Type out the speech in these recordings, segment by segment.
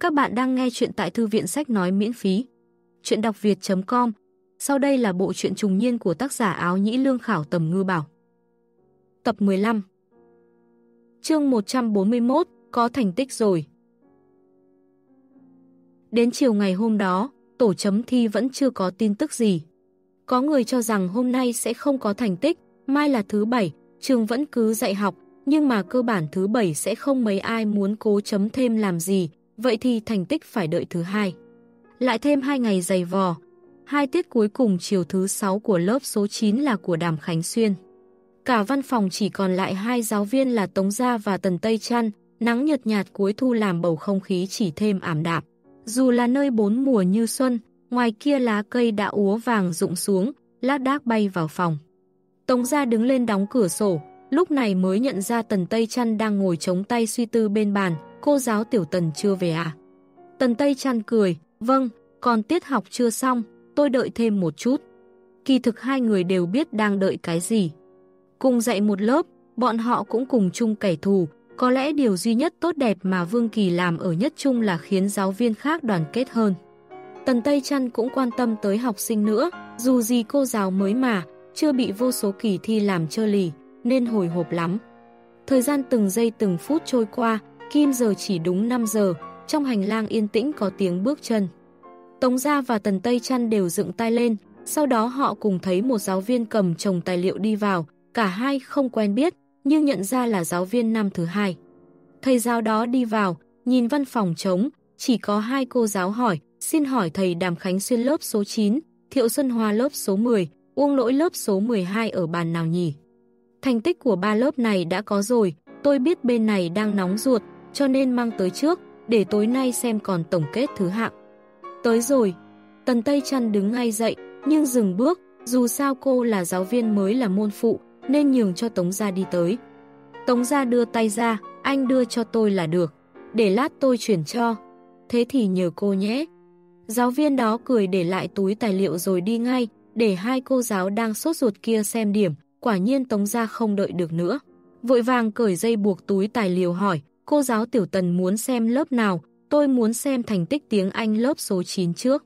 Các bạn đang nghe chuyện tại thư viện sách nói miễn phí. Chuyện đọc việt.com Sau đây là bộ truyện trùng niên của tác giả áo nhĩ lương khảo tầm ngư bảo. Tập 15 Chương 141 Có thành tích rồi Đến chiều ngày hôm đó, tổ chấm thi vẫn chưa có tin tức gì. Có người cho rằng hôm nay sẽ không có thành tích, mai là thứ bảy, trường vẫn cứ dạy học, nhưng mà cơ bản thứ bảy sẽ không mấy ai muốn cố chấm thêm làm gì, vậy thì thành tích phải đợi thứ hai. Lại thêm hai ngày dày vò, hai tiết cuối cùng chiều thứ 6 của lớp số 9 là của Đàm Khánh Xuyên. Cả văn phòng chỉ còn lại hai giáo viên là Tống Gia và Tần Tây Trăn, nắng nhật nhạt cuối thu làm bầu không khí chỉ thêm ảm đạm. Dù là nơi bốn mùa như xuân, ngoài kia lá cây đã úa vàng rụng xuống, lát đác bay vào phòng. Tống Gia đứng lên đóng cửa sổ, lúc này mới nhận ra Tần Tây Trăn đang ngồi chống tay suy tư bên bàn, cô giáo tiểu tần chưa về à? Tần Tây trăn cười, vâng, còn tiết học chưa xong, tôi đợi thêm một chút. Kỳ thực hai người đều biết đang đợi cái gì. Cùng dạy một lớp, bọn họ cũng cùng chung kẻ thù, có lẽ điều duy nhất tốt đẹp mà Vương Kỳ làm ở nhất chung là khiến giáo viên khác đoàn kết hơn. Tần Tây Trăn cũng quan tâm tới học sinh nữa, dù gì cô giáo mới mà, chưa bị vô số kỳ thi làm chơ lì, nên hồi hộp lắm. Thời gian từng giây từng phút trôi qua, Kim giờ chỉ đúng 5 giờ, trong hành lang yên tĩnh có tiếng bước chân. Tống Gia và Tần Tây Trăn đều dựng tay lên, sau đó họ cùng thấy một giáo viên cầm chồng tài liệu đi vào, cả hai không quen biết, nhưng nhận ra là giáo viên năm thứ hai. Thầy giáo đó đi vào, nhìn văn phòng trống, chỉ có hai cô giáo hỏi, xin hỏi thầy Đàm Khánh Xuyên lớp số 9, Thiệu Xuân Hoa lớp số 10, Uông Lỗi lớp số 12 ở bàn nào nhỉ? Thành tích của ba lớp này đã có rồi, tôi biết bên này đang nóng ruột, cho nên mang tới trước, để tối nay xem còn tổng kết thứ hạng. Tới rồi, Tần Tây Trăn đứng ngay dậy, nhưng dừng bước, dù sao cô là giáo viên mới là môn phụ, nên nhường cho Tống Gia đi tới. Tống Gia đưa tay ra, anh đưa cho tôi là được, để lát tôi chuyển cho. Thế thì nhờ cô nhé. Giáo viên đó cười để lại túi tài liệu rồi đi ngay, để hai cô giáo đang sốt ruột kia xem điểm, quả nhiên Tống Gia không đợi được nữa. Vội vàng cởi dây buộc túi tài liệu hỏi, Cô giáo Tiểu Tần muốn xem lớp nào, tôi muốn xem thành tích tiếng Anh lớp số 9 trước.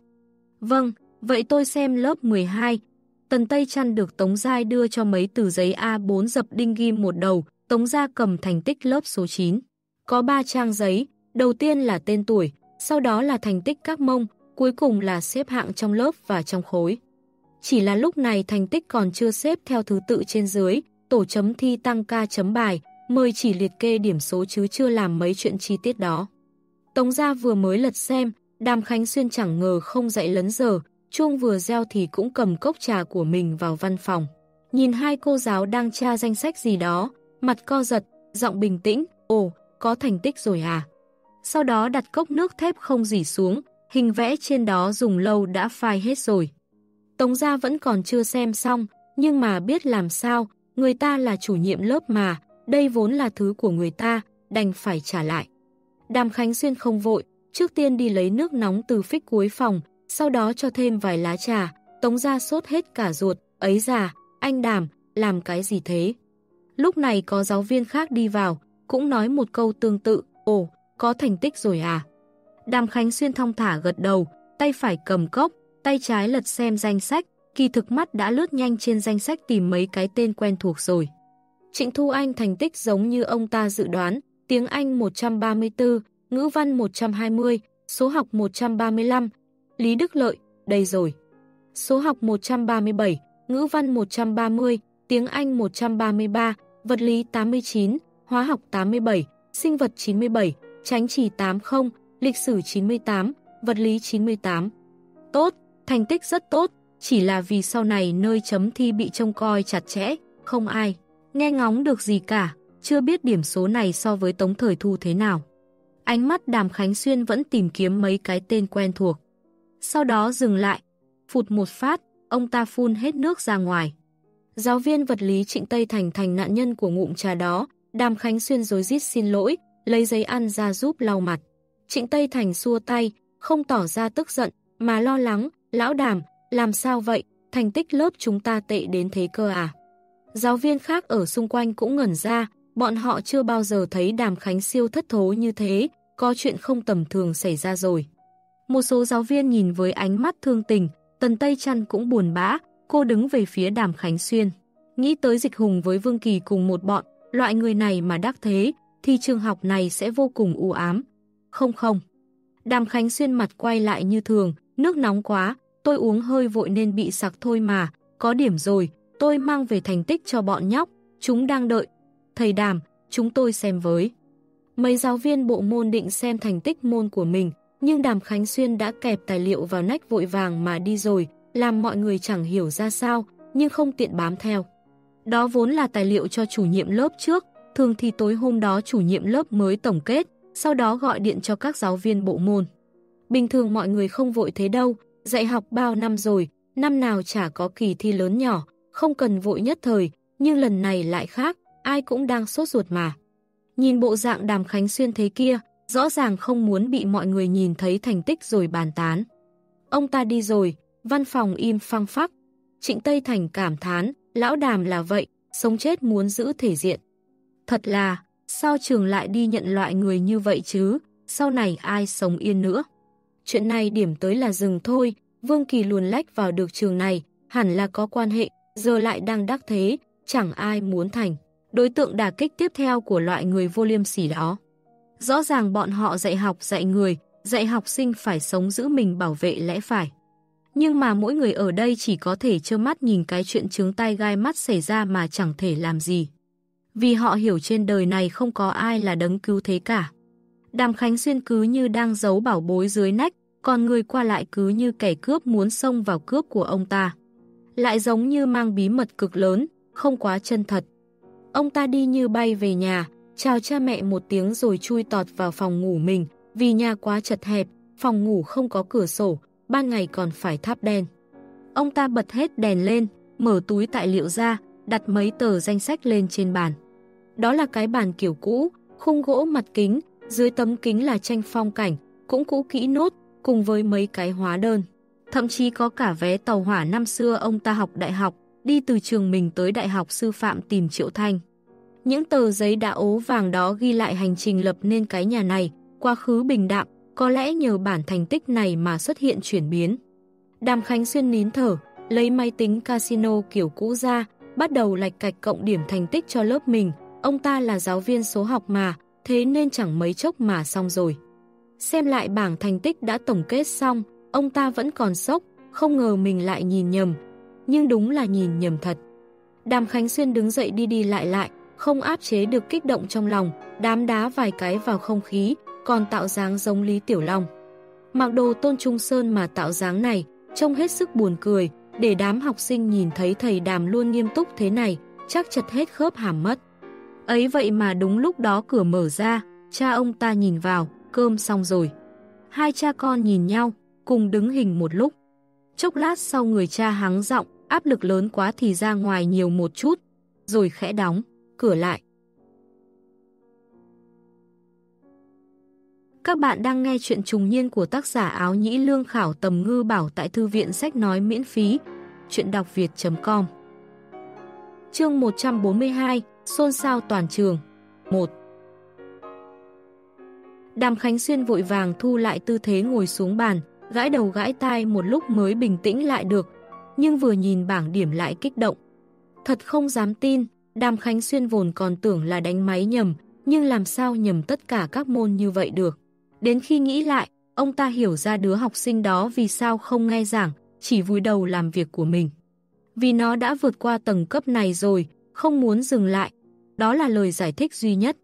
Vâng, vậy tôi xem lớp 12. Tần Tây Trăn được Tống Giai đưa cho mấy tờ giấy A4 dập đinh ghim một đầu, Tống Gia cầm thành tích lớp số 9. Có 3 trang giấy, đầu tiên là tên tuổi, sau đó là thành tích các mông, cuối cùng là xếp hạng trong lớp và trong khối. Chỉ là lúc này thành tích còn chưa xếp theo thứ tự trên dưới, tổ chấm thi tăng ca chấm bài, mời chỉ liệt kê điểm số chứ chưa làm mấy chuyện chi tiết đó. Tống gia vừa mới lật xem, Đàm Khánh Xuyên chẳng ngờ không dậy lấn giờ, chuông vừa reo thì cũng cầm cốc trà của mình vào văn phòng. Nhìn hai cô giáo đang tra danh sách gì đó, mặt co giật, giọng bình tĩnh, ồ, có thành tích rồi à. Sau đó đặt cốc nước thép không dỉ xuống, hình vẽ trên đó dùng lâu đã phai hết rồi. Tống gia vẫn còn chưa xem xong, nhưng mà biết làm sao, người ta là chủ nhiệm lớp mà, đây vốn là thứ của người ta, đành phải trả lại. Đàm Khánh Xuyên không vội, trước tiên đi lấy nước nóng từ phích cuối phòng, sau đó cho thêm vài lá trà, tống gia sốt hết cả ruột, ấy già, anh Đàm, làm cái gì thế? Lúc này có giáo viên khác đi vào, cũng nói một câu tương tự, ồ, có thành tích rồi à? Đàm Khánh Xuyên thong thả gật đầu, tay phải cầm cốc, tay trái lật xem danh sách, kỳ thực mắt đã lướt nhanh trên danh sách tìm mấy cái tên quen thuộc rồi. Trịnh Thu Anh thành tích giống như ông ta dự đoán, tiếng Anh 134, ngữ văn 120, số học 135, Lý Đức Lợi, đây rồi. Số học 137, ngữ văn 130, tiếng Anh 133, vật lý 89, hóa học 87, sinh vật 97, tránh chỉ 80, lịch sử 98, vật lý 98. Tốt, thành tích rất tốt, chỉ là vì sau này nơi chấm thi bị trông coi chặt chẽ, không ai nghe ngóng được gì cả, chưa biết điểm số này so với Tống Thời Thu thế nào. Ánh mắt Đàm Khánh Xuyên vẫn tìm kiếm mấy cái tên quen thuộc. Sau đó dừng lại, phụt một phát, ông ta phun hết nước ra ngoài. Giáo viên vật lý Trịnh Tây Thành thành nạn nhân của ngụm trà đó, Đàm Khánh Xuyên dối rít xin lỗi, lấy giấy ăn ra giúp lau mặt. Trịnh Tây Thành xua tay, không tỏ ra tức giận, mà lo lắng, lão Đàm, làm sao vậy, thành tích lớp chúng ta tệ đến thế cơ à? Giáo viên khác ở xung quanh cũng ngẩn ra, bọn họ chưa bao giờ thấy Đàm Khánh siêu thất thố như thế, có chuyện không tầm thường xảy ra rồi. Một số giáo viên nhìn với ánh mắt thương tình, Tần Tây Trăn cũng buồn bã, cô đứng về phía Đàm Khánh Xuyên. Nghĩ tới dịch hùng với Vương Kỳ cùng một bọn, loại người này mà đắc thế, thì trường học này sẽ vô cùng u ám. Không không. Đàm Khánh Xuyên mặt quay lại như thường, nước nóng quá, tôi uống hơi vội nên bị sặc thôi mà, có điểm rồi, tôi mang về thành tích cho bọn nhóc, chúng đang đợi. Thầy Đàm, chúng tôi xem với. Mấy giáo viên bộ môn định xem thành tích môn của mình, nhưng Đàm Khánh Xuyên đã kẹp tài liệu vào nách vội vàng mà đi rồi, làm mọi người chẳng hiểu ra sao, nhưng không tiện bám theo. Đó vốn là tài liệu cho chủ nhiệm lớp trước, thường thì tối hôm đó chủ nhiệm lớp mới tổng kết, sau đó gọi điện cho các giáo viên bộ môn. Bình thường mọi người không vội thế đâu, dạy học bao năm rồi, năm nào chả có kỳ thi lớn nhỏ, không cần vội nhất thời, nhưng lần này lại khác, ai cũng đang sốt ruột mà. Nhìn bộ dạng đàm khánh xuyên thế kia, rõ ràng không muốn bị mọi người nhìn thấy thành tích rồi bàn tán. Ông ta đi rồi, văn phòng im phăng phắc. Trịnh Tây Thành cảm thán, lão đàm là vậy, sống chết muốn giữ thể diện. Thật là, sao trường lại đi nhận loại người như vậy chứ, sau này ai sống yên nữa. Chuyện này điểm tới là dừng thôi, Vương Kỳ luồn lách vào được trường này, hẳn là có quan hệ, giờ lại đang đắc thế, chẳng ai muốn thành. Đối tượng đả kích tiếp theo của loại người vô liêm sỉ đó. Rõ ràng bọn họ dạy học dạy người, dạy học sinh phải sống giữ mình bảo vệ lẽ phải. Nhưng mà mỗi người ở đây chỉ có thể trơ mắt nhìn cái chuyện trướng tay gai mắt xảy ra mà chẳng thể làm gì. Vì họ hiểu trên đời này không có ai là đấng cứu thế cả. Đàm Khánh Xuyên cứ như đang giấu bảo bối dưới nách, còn người qua lại cứ như kẻ cướp muốn xông vào cướp của ông ta. Lại giống như mang bí mật cực lớn, không quá chân thật. Ông ta đi như bay về nhà, chào cha mẹ một tiếng rồi chui tọt vào phòng ngủ mình, vì nhà quá chật hẹp, phòng ngủ không có cửa sổ, ban ngày còn phải thắp đèn. Ông ta bật hết đèn lên, mở túi tài liệu ra, đặt mấy tờ danh sách lên trên bàn. Đó là cái bàn kiểu cũ, khung gỗ mặt kính, dưới tấm kính là tranh phong cảnh, cũng cũ kỹ nốt, cùng với mấy cái hóa đơn. Thậm chí có cả vé tàu hỏa năm xưa ông ta học đại học, đi từ trường mình tới đại học sư phạm tìm Triệu Thanh. Những tờ giấy đã ố vàng đó ghi lại hành trình lập nên cái nhà này, quá khứ bình đạm, có lẽ nhờ bản thành tích này mà xuất hiện chuyển biến. Đàm Khánh Xuyên nín thở, lấy máy tính casino kiểu cũ ra, bắt đầu lạch cạch cộng điểm thành tích cho lớp mình. Ông ta là giáo viên số học mà, thế nên chẳng mấy chốc mà xong rồi. Xem lại bảng thành tích đã tổng kết xong, ông ta vẫn còn sốc, không ngờ mình lại nhìn nhầm. Nhưng đúng là nhìn nhầm thật. Đàm Khánh Xuyên đứng dậy đi đi lại lại, không áp chế được kích động trong lòng, đám đá vài cái vào không khí, còn tạo dáng giống Lý Tiểu Long. Mặc đồ tôn trung sơn mà tạo dáng này, trông hết sức buồn cười, để đám học sinh nhìn thấy thầy đàm luôn nghiêm túc thế này, chắc chật hết khớp hàm mất. Ấy vậy mà đúng lúc đó cửa mở ra, cha ông ta nhìn vào, cơm xong rồi. Hai cha con nhìn nhau, cùng đứng hình một lúc. Chốc lát sau người cha hắng giọng, áp lực lớn quá thì ra ngoài nhiều một chút, rồi khẽ đóng, cửa lại. Các bạn đang nghe chuyện trùng niên của tác giả áo nhĩ lương khảo tầm ngư bảo tại thư viện sách nói miễn phí. Chuyện đọc việt.com Chương 142 Xôn xao toàn trường 1 Đàm Khánh Xuyên vội vàng thu lại tư thế ngồi xuống bàn, gãi đầu gãi tai một lúc mới bình tĩnh lại được, nhưng vừa nhìn bảng điểm lại kích động. Thật không dám tin, Đàm Khánh Xuyên vốn còn tưởng là đánh máy nhầm, nhưng làm sao nhầm tất cả các môn như vậy được. Đến khi nghĩ lại, ông ta hiểu ra đứa học sinh đó vì sao không nghe giảng, chỉ vui đầu làm việc của mình. Vì nó đã vượt qua tầng cấp này rồi, không muốn dừng lại. Đó là lời giải thích duy nhất.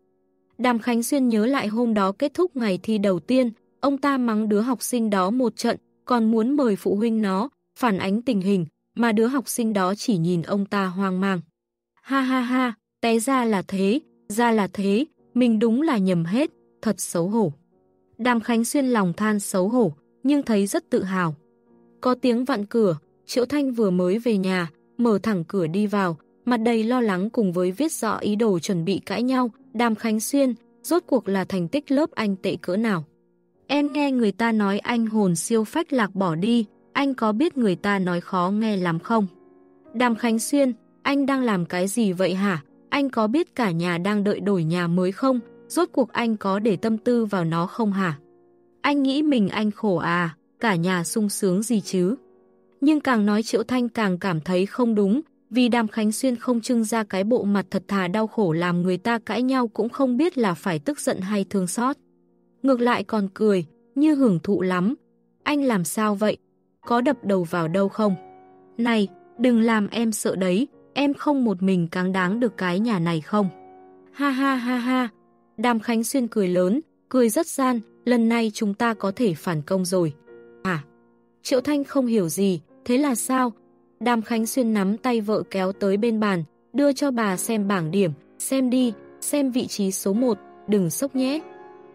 Đàm Khánh Xuyên nhớ lại hôm đó kết thúc ngày thi đầu tiên, ông ta mắng đứa học sinh đó một trận, còn muốn mời phụ huynh nó, phản ánh tình hình, mà đứa học sinh đó chỉ nhìn ông ta hoang mang. Ha ha ha, té ra là thế, ra là thế, mình đúng là nhầm hết, thật xấu hổ. Đàm Khánh Xuyên lòng than xấu hổ, nhưng thấy rất tự hào. Có tiếng vặn cửa, Triệu Thanh vừa mới về nhà, mở thẳng cửa đi vào, mặt đầy lo lắng cùng với viết rõ ý đồ chuẩn bị cãi nhau, Đàm Khánh Xuyên, rốt cuộc là thành tích lớp anh tệ cỡ nào. Em nghe người ta nói anh hồn siêu phách lạc bỏ đi, anh có biết người ta nói khó nghe lắm không? Đàm Khánh Xuyên, anh đang làm cái gì vậy hả? Anh có biết cả nhà đang đợi đổi nhà mới không? rốt cuộc anh có để tâm tư vào nó không hả? Anh nghĩ mình anh khổ à, cả nhà sung sướng gì chứ? Nhưng càng nói Triệu Thanh càng cảm thấy không đúng, vì Đàm Khánh Xuyên không trưng ra cái bộ mặt thật thà đau khổ làm người ta cãi nhau cũng không biết là phải tức giận hay thương xót. Ngược lại còn cười, như hưởng thụ lắm. Anh làm sao vậy? Có đập đầu vào đâu không? Này, đừng làm em sợ đấy, em không một mình cáng đáng được cái nhà này không? Ha ha ha ha, Đàm Khánh Xuyên cười lớn, cười rất gian, lần này chúng ta có thể phản công rồi. À, Triệu Thanh không hiểu gì, thế là sao? Đàm Khánh Xuyên nắm tay vợ kéo tới bên bàn, đưa cho bà xem bảng điểm, xem đi, xem vị trí số 1, đừng sốc nhé.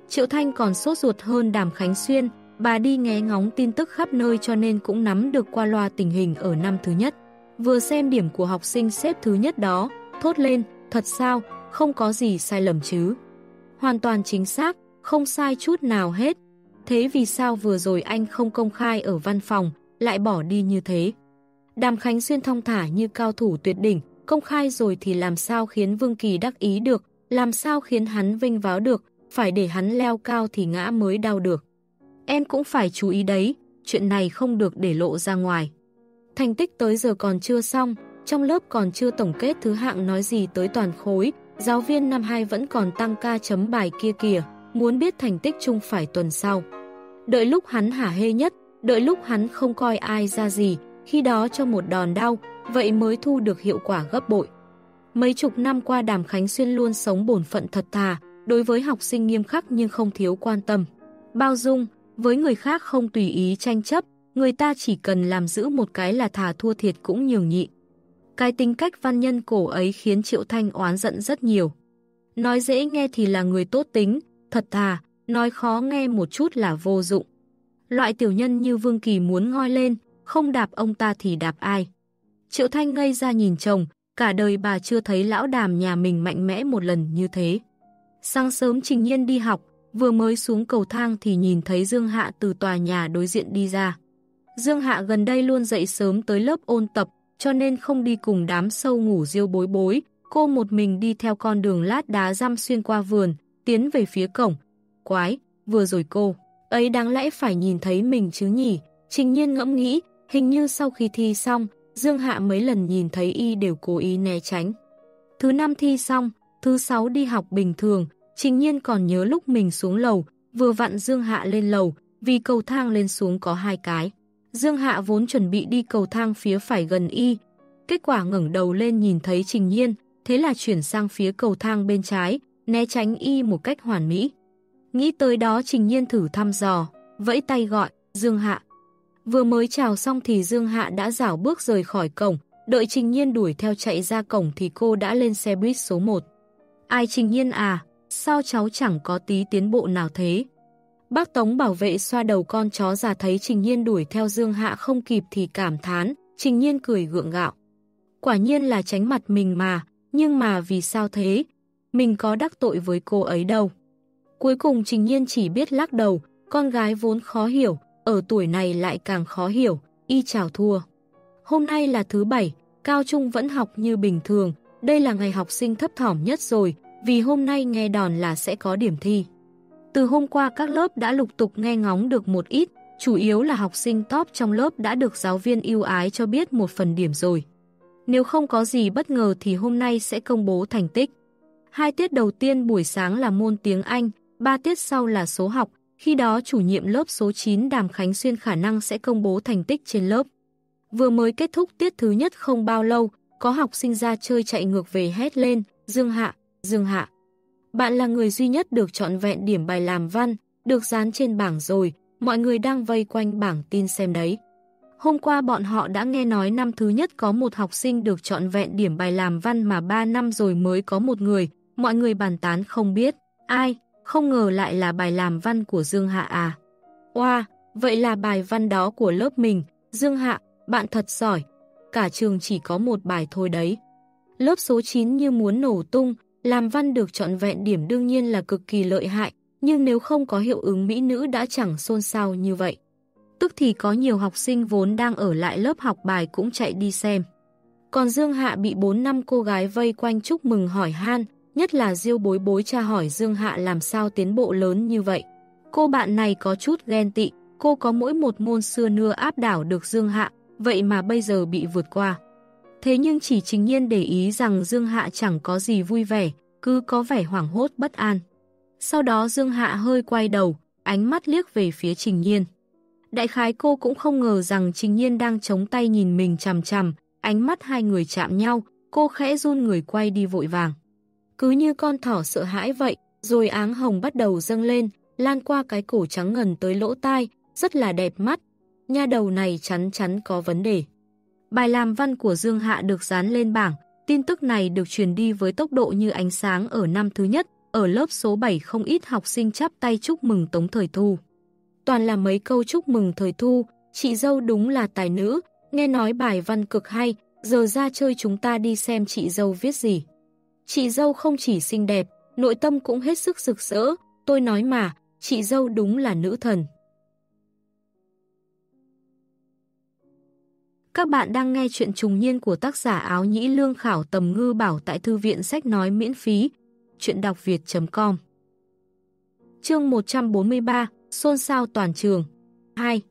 Triệu Thanh còn sốt ruột hơn Đàm Khánh Xuyên, bà đi nghe ngóng tin tức khắp nơi cho nên cũng nắm được qua loa tình hình ở năm thứ nhất. Vừa xem điểm của học sinh xếp thứ nhất đó, thốt lên, thật sao, không có gì sai lầm chứ. Hoàn toàn chính xác, không sai chút nào hết. Thế vì sao vừa rồi anh không công khai ở văn phòng, lại bỏ đi như thế? Đàm Khánh Xuyên thong thả như cao thủ tuyệt đỉnh, công khai rồi thì làm sao khiến Vương Kỳ đắc ý được, làm sao khiến hắn vinh váo được, phải để hắn leo cao thì ngã mới đau được. Em cũng phải chú ý đấy, chuyện này không được để lộ ra ngoài. Thành tích tới giờ còn chưa xong, trong lớp còn chưa tổng kết thứ hạng nói gì tới toàn khối, giáo viên năm 2 vẫn còn tăng ca chấm bài kia kìa, muốn biết thành tích chung phải tuần sau. Đợi lúc hắn hả hê nhất, đợi lúc hắn không coi ai ra gì, khi đó cho một đòn đau, vậy mới thu được hiệu quả gấp bội. Mấy chục năm qua Đàm Khánh Xuyên luôn sống bổn phận thật thà, đối với học sinh nghiêm khắc nhưng không thiếu quan tâm. Bao dung, với người khác không tùy ý tranh chấp, người ta chỉ cần làm giữ một cái là thà thua thiệt cũng nhường nhị. Cái tính cách văn nhân cổ ấy khiến Triệu Thanh oán giận rất nhiều. Nói dễ nghe thì là người tốt tính, thật thà, nói khó nghe một chút là vô dụng. Loại tiểu nhân như Vương Kỳ muốn ngoi lên, không đạp ông ta thì đạp ai. Triệu Thanh ngây ra nhìn chồng, cả đời bà chưa thấy lão đàm nhà mình mạnh mẽ một lần như thế. Sáng sớm Trình Nhiên đi học, vừa mới xuống cầu thang thì nhìn thấy Dương Hạ từ tòa nhà đối diện đi ra. Dương Hạ gần đây luôn dậy sớm tới lớp ôn tập, cho nên không đi cùng đám sâu ngủ riêu bối bối. Cô một mình đi theo con đường lát đá răm xuyên qua vườn, tiến về phía cổng. Quái, vừa rồi cô, ấy đáng lẽ phải nhìn thấy mình chứ nhỉ? Trình nhiên ngẫm nghĩ, hình như sau khi thi xong, Dương Hạ mấy lần nhìn thấy y đều cố ý né tránh. Thứ năm thi xong, thứ sáu đi học bình thường, Trình nhiên còn nhớ lúc mình xuống lầu, vừa vặn Dương Hạ lên lầu, vì cầu thang lên xuống có hai cái. Dương Hạ vốn chuẩn bị đi cầu thang phía phải gần y, kết quả ngẩng đầu lên nhìn thấy Trình Nhiên, thế là chuyển sang phía cầu thang bên trái, né tránh y một cách hoàn mỹ. Nghĩ tới đó Trình Nhiên thử thăm dò, vẫy tay gọi, Dương Hạ. Vừa mới chào xong thì Dương Hạ đã rảo bước rời khỏi cổng, đợi Trình Nhiên đuổi theo chạy ra cổng thì cô đã lên xe buýt số 1. Ai Trình Nhiên à, sao cháu chẳng có tí tiến bộ nào thế? Bác Tống bảo vệ xoa đầu con chó già thấy Trình Nhiên đuổi theo Dương Hạ không kịp thì cảm thán, Trình Nhiên cười gượng gạo. Quả nhiên là tránh mặt mình mà, nhưng mà vì sao thế? Mình có đắc tội với cô ấy đâu. Cuối cùng Trình Nhiên chỉ biết lắc đầu, con gái vốn khó hiểu, ở tuổi này lại càng khó hiểu, y chào thua. Hôm nay là thứ bảy, cao trung vẫn học như bình thường, đây là ngày học sinh thấp thỏm nhất rồi, vì hôm nay nghe đòn là sẽ có điểm thi. Từ hôm qua các lớp đã lục tục nghe ngóng được một ít, chủ yếu là học sinh top trong lớp đã được giáo viên yêu ái cho biết một phần điểm rồi. Nếu không có gì bất ngờ thì hôm nay sẽ công bố thành tích. Hai tiết đầu tiên buổi sáng là môn tiếng Anh, ba tiết sau là số học, khi đó chủ nhiệm lớp số 9 Đàm Khánh Xuyên khả năng sẽ công bố thành tích trên lớp. Vừa mới kết thúc tiết thứ nhất không bao lâu, có học sinh ra chơi chạy ngược về hét lên, Dương Hạ, Dương Hạ. Bạn là người duy nhất được chọn vẹn điểm bài làm văn, được dán trên bảng rồi, mọi người đang vây quanh bảng tin xem đấy. Hôm qua bọn họ đã nghe nói năm thứ nhất có một học sinh được chọn vẹn điểm bài làm văn mà 3 năm rồi mới có một người, mọi người bàn tán không biết. Ai, không ngờ lại là bài làm văn của Dương Hạ à. Oa, vậy là bài văn đó của lớp mình, Dương Hạ, bạn thật giỏi. Cả trường chỉ có một bài thôi đấy. Lớp số 9 như muốn nổ tung, làm văn được chọn vẹn điểm đương nhiên là cực kỳ lợi hại, nhưng nếu không có hiệu ứng mỹ nữ đã chẳng xôn xao như vậy. Tức thì có nhiều học sinh vốn đang ở lại lớp học bài cũng chạy đi xem. Còn Dương Hạ bị 4 năm cô gái vây quanh chúc mừng hỏi han, nhất là Diêu bối bối tra hỏi Dương Hạ làm sao tiến bộ lớn như vậy. Cô bạn này có chút ghen tị, cô có mỗi một môn xưa nưa áp đảo được Dương Hạ, vậy mà bây giờ bị vượt qua. Thế nhưng chỉ chính nhiên để ý rằng Dương Hạ chẳng có gì vui vẻ, cứ có vẻ hoảng hốt bất an. Sau đó Dương Hạ hơi quay đầu, ánh mắt liếc về phía Trình Nhiên. Đại khái cô cũng không ngờ rằng Trình Nhiên đang chống tay nhìn mình chằm chằm, ánh mắt hai người chạm nhau, cô khẽ run người quay đi vội vàng. Cứ như con thỏ sợ hãi vậy, rồi áng hồng bắt đầu dâng lên, lan qua cái cổ trắng ngần tới lỗ tai, rất là đẹp mắt. Nha đầu này chắn chắn có vấn đề. Bài làm văn của Dương Hạ được dán lên bảng, tin tức này được truyền đi với tốc độ như ánh sáng ở năm thứ nhất, ở lớp số 7 không ít học sinh chắp tay chúc mừng Tống Thời Thu. Toàn là mấy câu chúc mừng Thời Thu, chị dâu đúng là tài nữ, nghe nói bài văn cực hay, giờ ra chơi chúng ta đi xem chị dâu viết gì. Chị dâu không chỉ xinh đẹp, nội tâm cũng hết sức rực rỡ, tôi nói mà, chị dâu đúng là nữ thần. Các bạn đang nghe chuyện trùng niên của tác giả áo nhĩ lương khảo tầm ngư bảo tại thư viện sách nói miễn phí, chuyện đọc việt.com Chương 143, xôn xao toàn trường. 2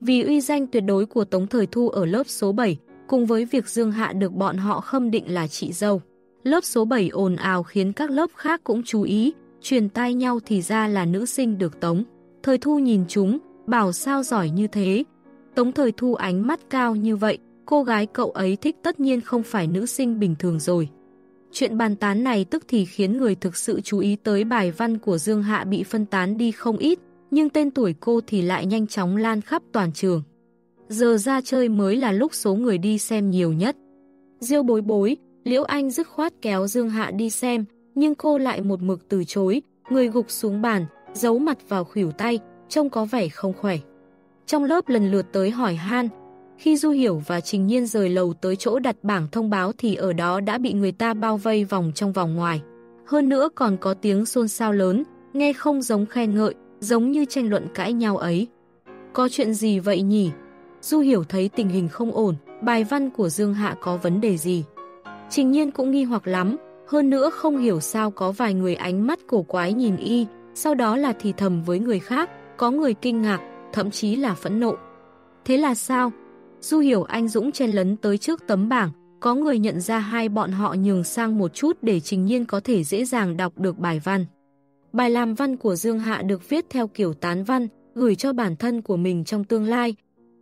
Vì uy danh tuyệt đối của Tống Thời Thu ở lớp số 7, cùng với việc Dương Hạ được bọn họ khâm định là chị dâu, lớp số 7 ồn ào khiến các lớp khác cũng chú ý, truyền tai nhau thì ra là nữ sinh được Tống. Thời Thu nhìn chúng, bảo sao giỏi như thế. Tống Thời Thu ánh mắt cao như vậy, cô gái cậu ấy thích tất nhiên không phải nữ sinh bình thường rồi. Chuyện bàn tán này tức thì khiến người thực sự chú ý tới bài văn của Dương Hạ bị phân tán đi không ít, nhưng tên tuổi cô thì lại nhanh chóng lan khắp toàn trường. Giờ ra chơi mới là lúc số người đi xem nhiều nhất. Diêu bối bối, Liễu Anh dứt khoát kéo Dương Hạ đi xem, nhưng cô lại một mực từ chối, người gục xuống bàn, giấu mặt vào khỉu tay, trông có vẻ không khỏe. Trong lớp lần lượt tới hỏi han, khi Du Hiểu và Trình Nhiên rời lầu tới chỗ đặt bảng thông báo thì ở đó đã bị người ta bao vây vòng trong vòng ngoài. Hơn nữa còn có tiếng xôn xao lớn, nghe không giống khen ngợi, giống như tranh luận cãi nhau ấy. Có chuyện gì vậy nhỉ? Du Hiểu thấy tình hình không ổn, bài văn của Dương Hạ có vấn đề gì. Trình Nhiên cũng nghi hoặc lắm, hơn nữa không hiểu sao có vài người ánh mắt cổ quái nhìn y, sau đó là thì thầm với người khác, có người kinh ngạc, thậm chí là phẫn nộ. Thế là sao? Du hiểu anh Dũng chen lấn tới trước tấm bảng, có người nhận ra hai bọn họ nhường sang một chút để Trình Nhiên có thể dễ dàng đọc được bài văn. Bài làm văn của Dương Hạ được viết theo kiểu tán văn, gửi cho bản thân của mình trong tương lai.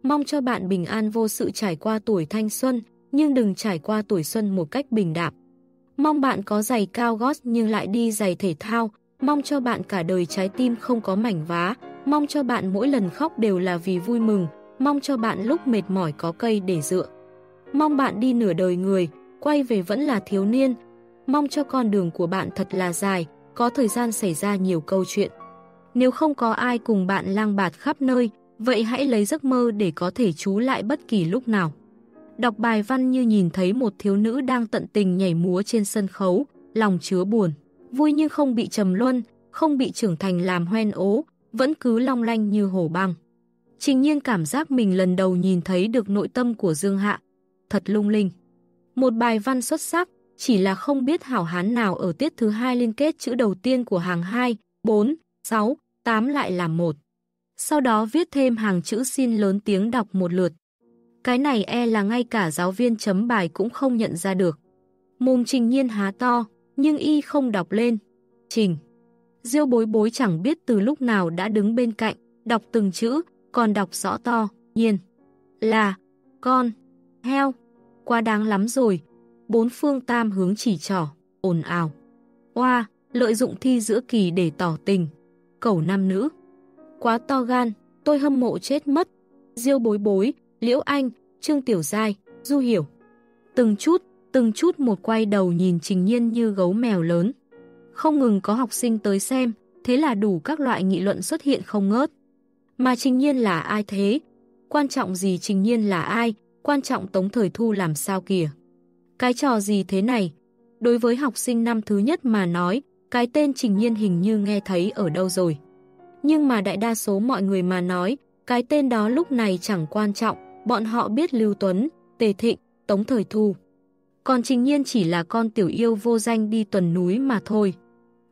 Mong cho bạn bình an vô sự trải qua tuổi thanh xuân, nhưng đừng trải qua tuổi xuân một cách bình đạm. Mong bạn có giày cao gót nhưng lại đi giày thể thao, mong cho bạn cả đời trái tim không có mảnh vá, mong cho bạn mỗi lần khóc đều là vì vui mừng, mong cho bạn lúc mệt mỏi có cây để dựa. Mong bạn đi nửa đời người, quay về vẫn là thiếu niên. Mong cho con đường của bạn thật là dài, có thời gian xảy ra nhiều câu chuyện. Nếu không có ai cùng bạn lang bạt khắp nơi, vậy hãy lấy giấc mơ để có thể trú lại bất kỳ lúc nào. Đọc bài văn như nhìn thấy một thiếu nữ đang tận tình nhảy múa trên sân khấu, lòng chứa buồn. Vui nhưng không bị trầm luân, không bị trưởng thành làm hoen ố, vẫn cứ long lanh như hổ băng. Trình nhiên cảm giác mình lần đầu nhìn thấy được nội tâm của Dương Hạ. Thật lung linh. Một bài văn xuất sắc, chỉ là không biết hảo hán nào ở tiết thứ hai liên kết chữ đầu tiên của hàng 2, 4, 6, 8 lại là một. Sau đó viết thêm hàng chữ xin lớn tiếng đọc một lượt. Cái này e là ngay cả giáo viên chấm bài cũng không nhận ra được. Mồm trình nhiên há to, nhưng y không đọc lên. Trình. Diêu bối bối chẳng biết từ lúc nào đã đứng bên cạnh, đọc từng chữ, còn đọc rõ to, nhiên. Là, con, heo, quá đáng lắm rồi. Bốn phương tam hướng chỉ trỏ, ồn ào. Hoa, lợi dụng thi giữa kỳ để tỏ tình. Cẩu nam nữ. Quá to gan, tôi hâm mộ chết mất. Diêu bối bối, Liễu Anh, Trương Tiểu Giai, Du Hiểu. Từng chút, từng chút một quay đầu nhìn Trình Nhiên như gấu mèo lớn. Không ngừng có học sinh tới xem, thế là đủ các loại nghị luận xuất hiện không ngớt. Mà Trình Nhiên là ai thế? Quan trọng gì Trình Nhiên là ai? Quan trọng Tống Thời Thu làm sao kìa? Cái trò gì thế này? Đối với học sinh năm thứ nhất mà nói, cái tên Trình Nhiên hình như nghe thấy ở đâu rồi. Nhưng mà đại đa số mọi người mà nói, cái tên đó lúc này chẳng quan trọng, bọn họ biết Lưu Tuấn, Tề Thịnh, Tống Thời Thu. còn Trình Nhiên chỉ là con tiểu yêu vô danh đi tuần núi mà thôi.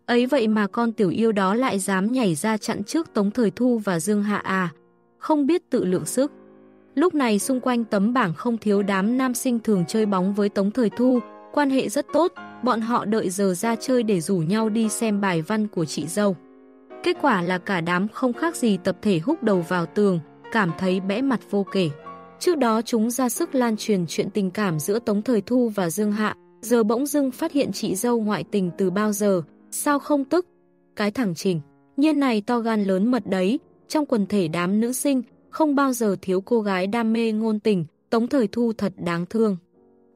Ấy vậy mà con tiểu yêu đó lại dám nhảy ra chặn trước Tống Thời Thu và Dương Hạ à, không biết tự lượng sức. Lúc này xung quanh tấm bảng không thiếu đám nam sinh thường chơi bóng với Tống Thời Thu, quan hệ rất tốt, bọn họ đợi giờ ra chơi để rủ nhau đi xem bài văn của chị dâu. Kết quả là cả đám không khác gì tập thể húc đầu vào tường, cảm thấy bẽ mặt vô kể. Trước đó chúng ra sức lan truyền chuyện tình cảm giữa Tống Thời Thu và Dương Hạ, giờ bỗng dưng phát hiện chị dâu ngoại tình từ bao giờ, sao không tức? Cái thẳng trình, nhiên này to gan lớn mật đấy, trong quần thể đám nữ sinh, không bao giờ thiếu cô gái đam mê ngôn tình, Tống Thời Thu thật đáng thương.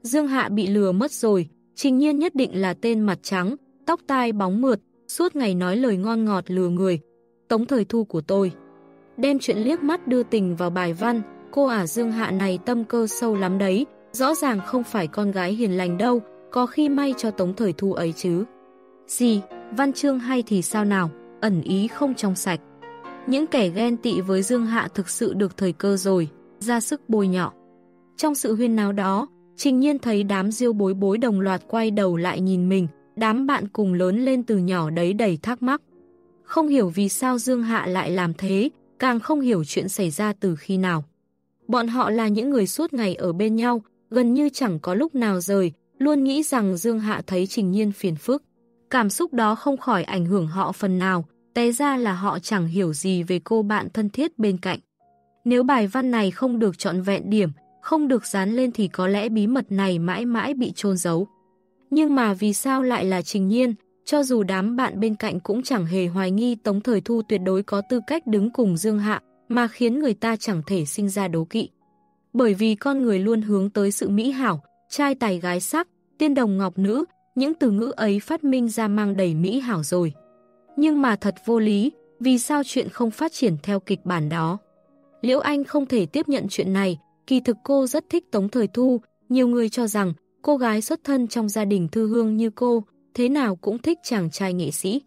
Dương Hạ bị lừa mất rồi, trình nhiên nhất định là tên mặt trắng, tóc tai bóng mượt, suốt ngày nói lời ngon ngọt lừa người. Tống Thời Thu của tôi. Đem chuyện liếc mắt đưa tình vào bài văn, cô ả Dương Hạ này tâm cơ sâu lắm đấy, rõ ràng không phải con gái hiền lành đâu, có khi may cho Tống Thời Thu ấy chứ. Gì, văn chương hay thì sao nào, ẩn ý không trong sạch. Những kẻ ghen tị với Dương Hạ thực sự được thời cơ rồi, ra sức bôi nhọ. Trong sự huyên náo đó, Trình Nhiên thấy đám diêu bối bối đồng loạt quay đầu lại nhìn mình, đám bạn cùng lớn lên từ nhỏ đấy đầy thắc mắc. Không hiểu vì sao Dương Hạ lại làm thế, càng không hiểu chuyện xảy ra từ khi nào. Bọn họ là những người suốt ngày ở bên nhau, gần như chẳng có lúc nào rời, luôn nghĩ rằng Dương Hạ thấy Trình Nhiên phiền phức. Cảm xúc đó không khỏi ảnh hưởng họ phần nào, té ra là họ chẳng hiểu gì về cô bạn thân thiết bên cạnh. Nếu bài văn này không được chọn vẹn điểm, không được dán lên thì có lẽ bí mật này mãi mãi bị trôn giấu. Nhưng mà vì sao lại là Trình Nhiên, cho dù đám bạn bên cạnh cũng chẳng hề hoài nghi Tống Thời Thu tuyệt đối có tư cách đứng cùng Dương Hạ, mà khiến người ta chẳng thể sinh ra đố kỵ. Bởi vì con người luôn hướng tới sự mỹ hảo, trai tài gái sắc, tiên đồng ngọc nữ, những từ ngữ ấy phát minh ra mang đầy mỹ hảo rồi. Nhưng mà thật vô lý, vì sao chuyện không phát triển theo kịch bản đó? Liễu Anh không thể tiếp nhận chuyện này, kỳ thực cô rất thích Tống Thời Thu, nhiều người cho rằng cô gái xuất thân trong gia đình thư hương như cô, thế nào cũng thích chàng trai nghệ sĩ.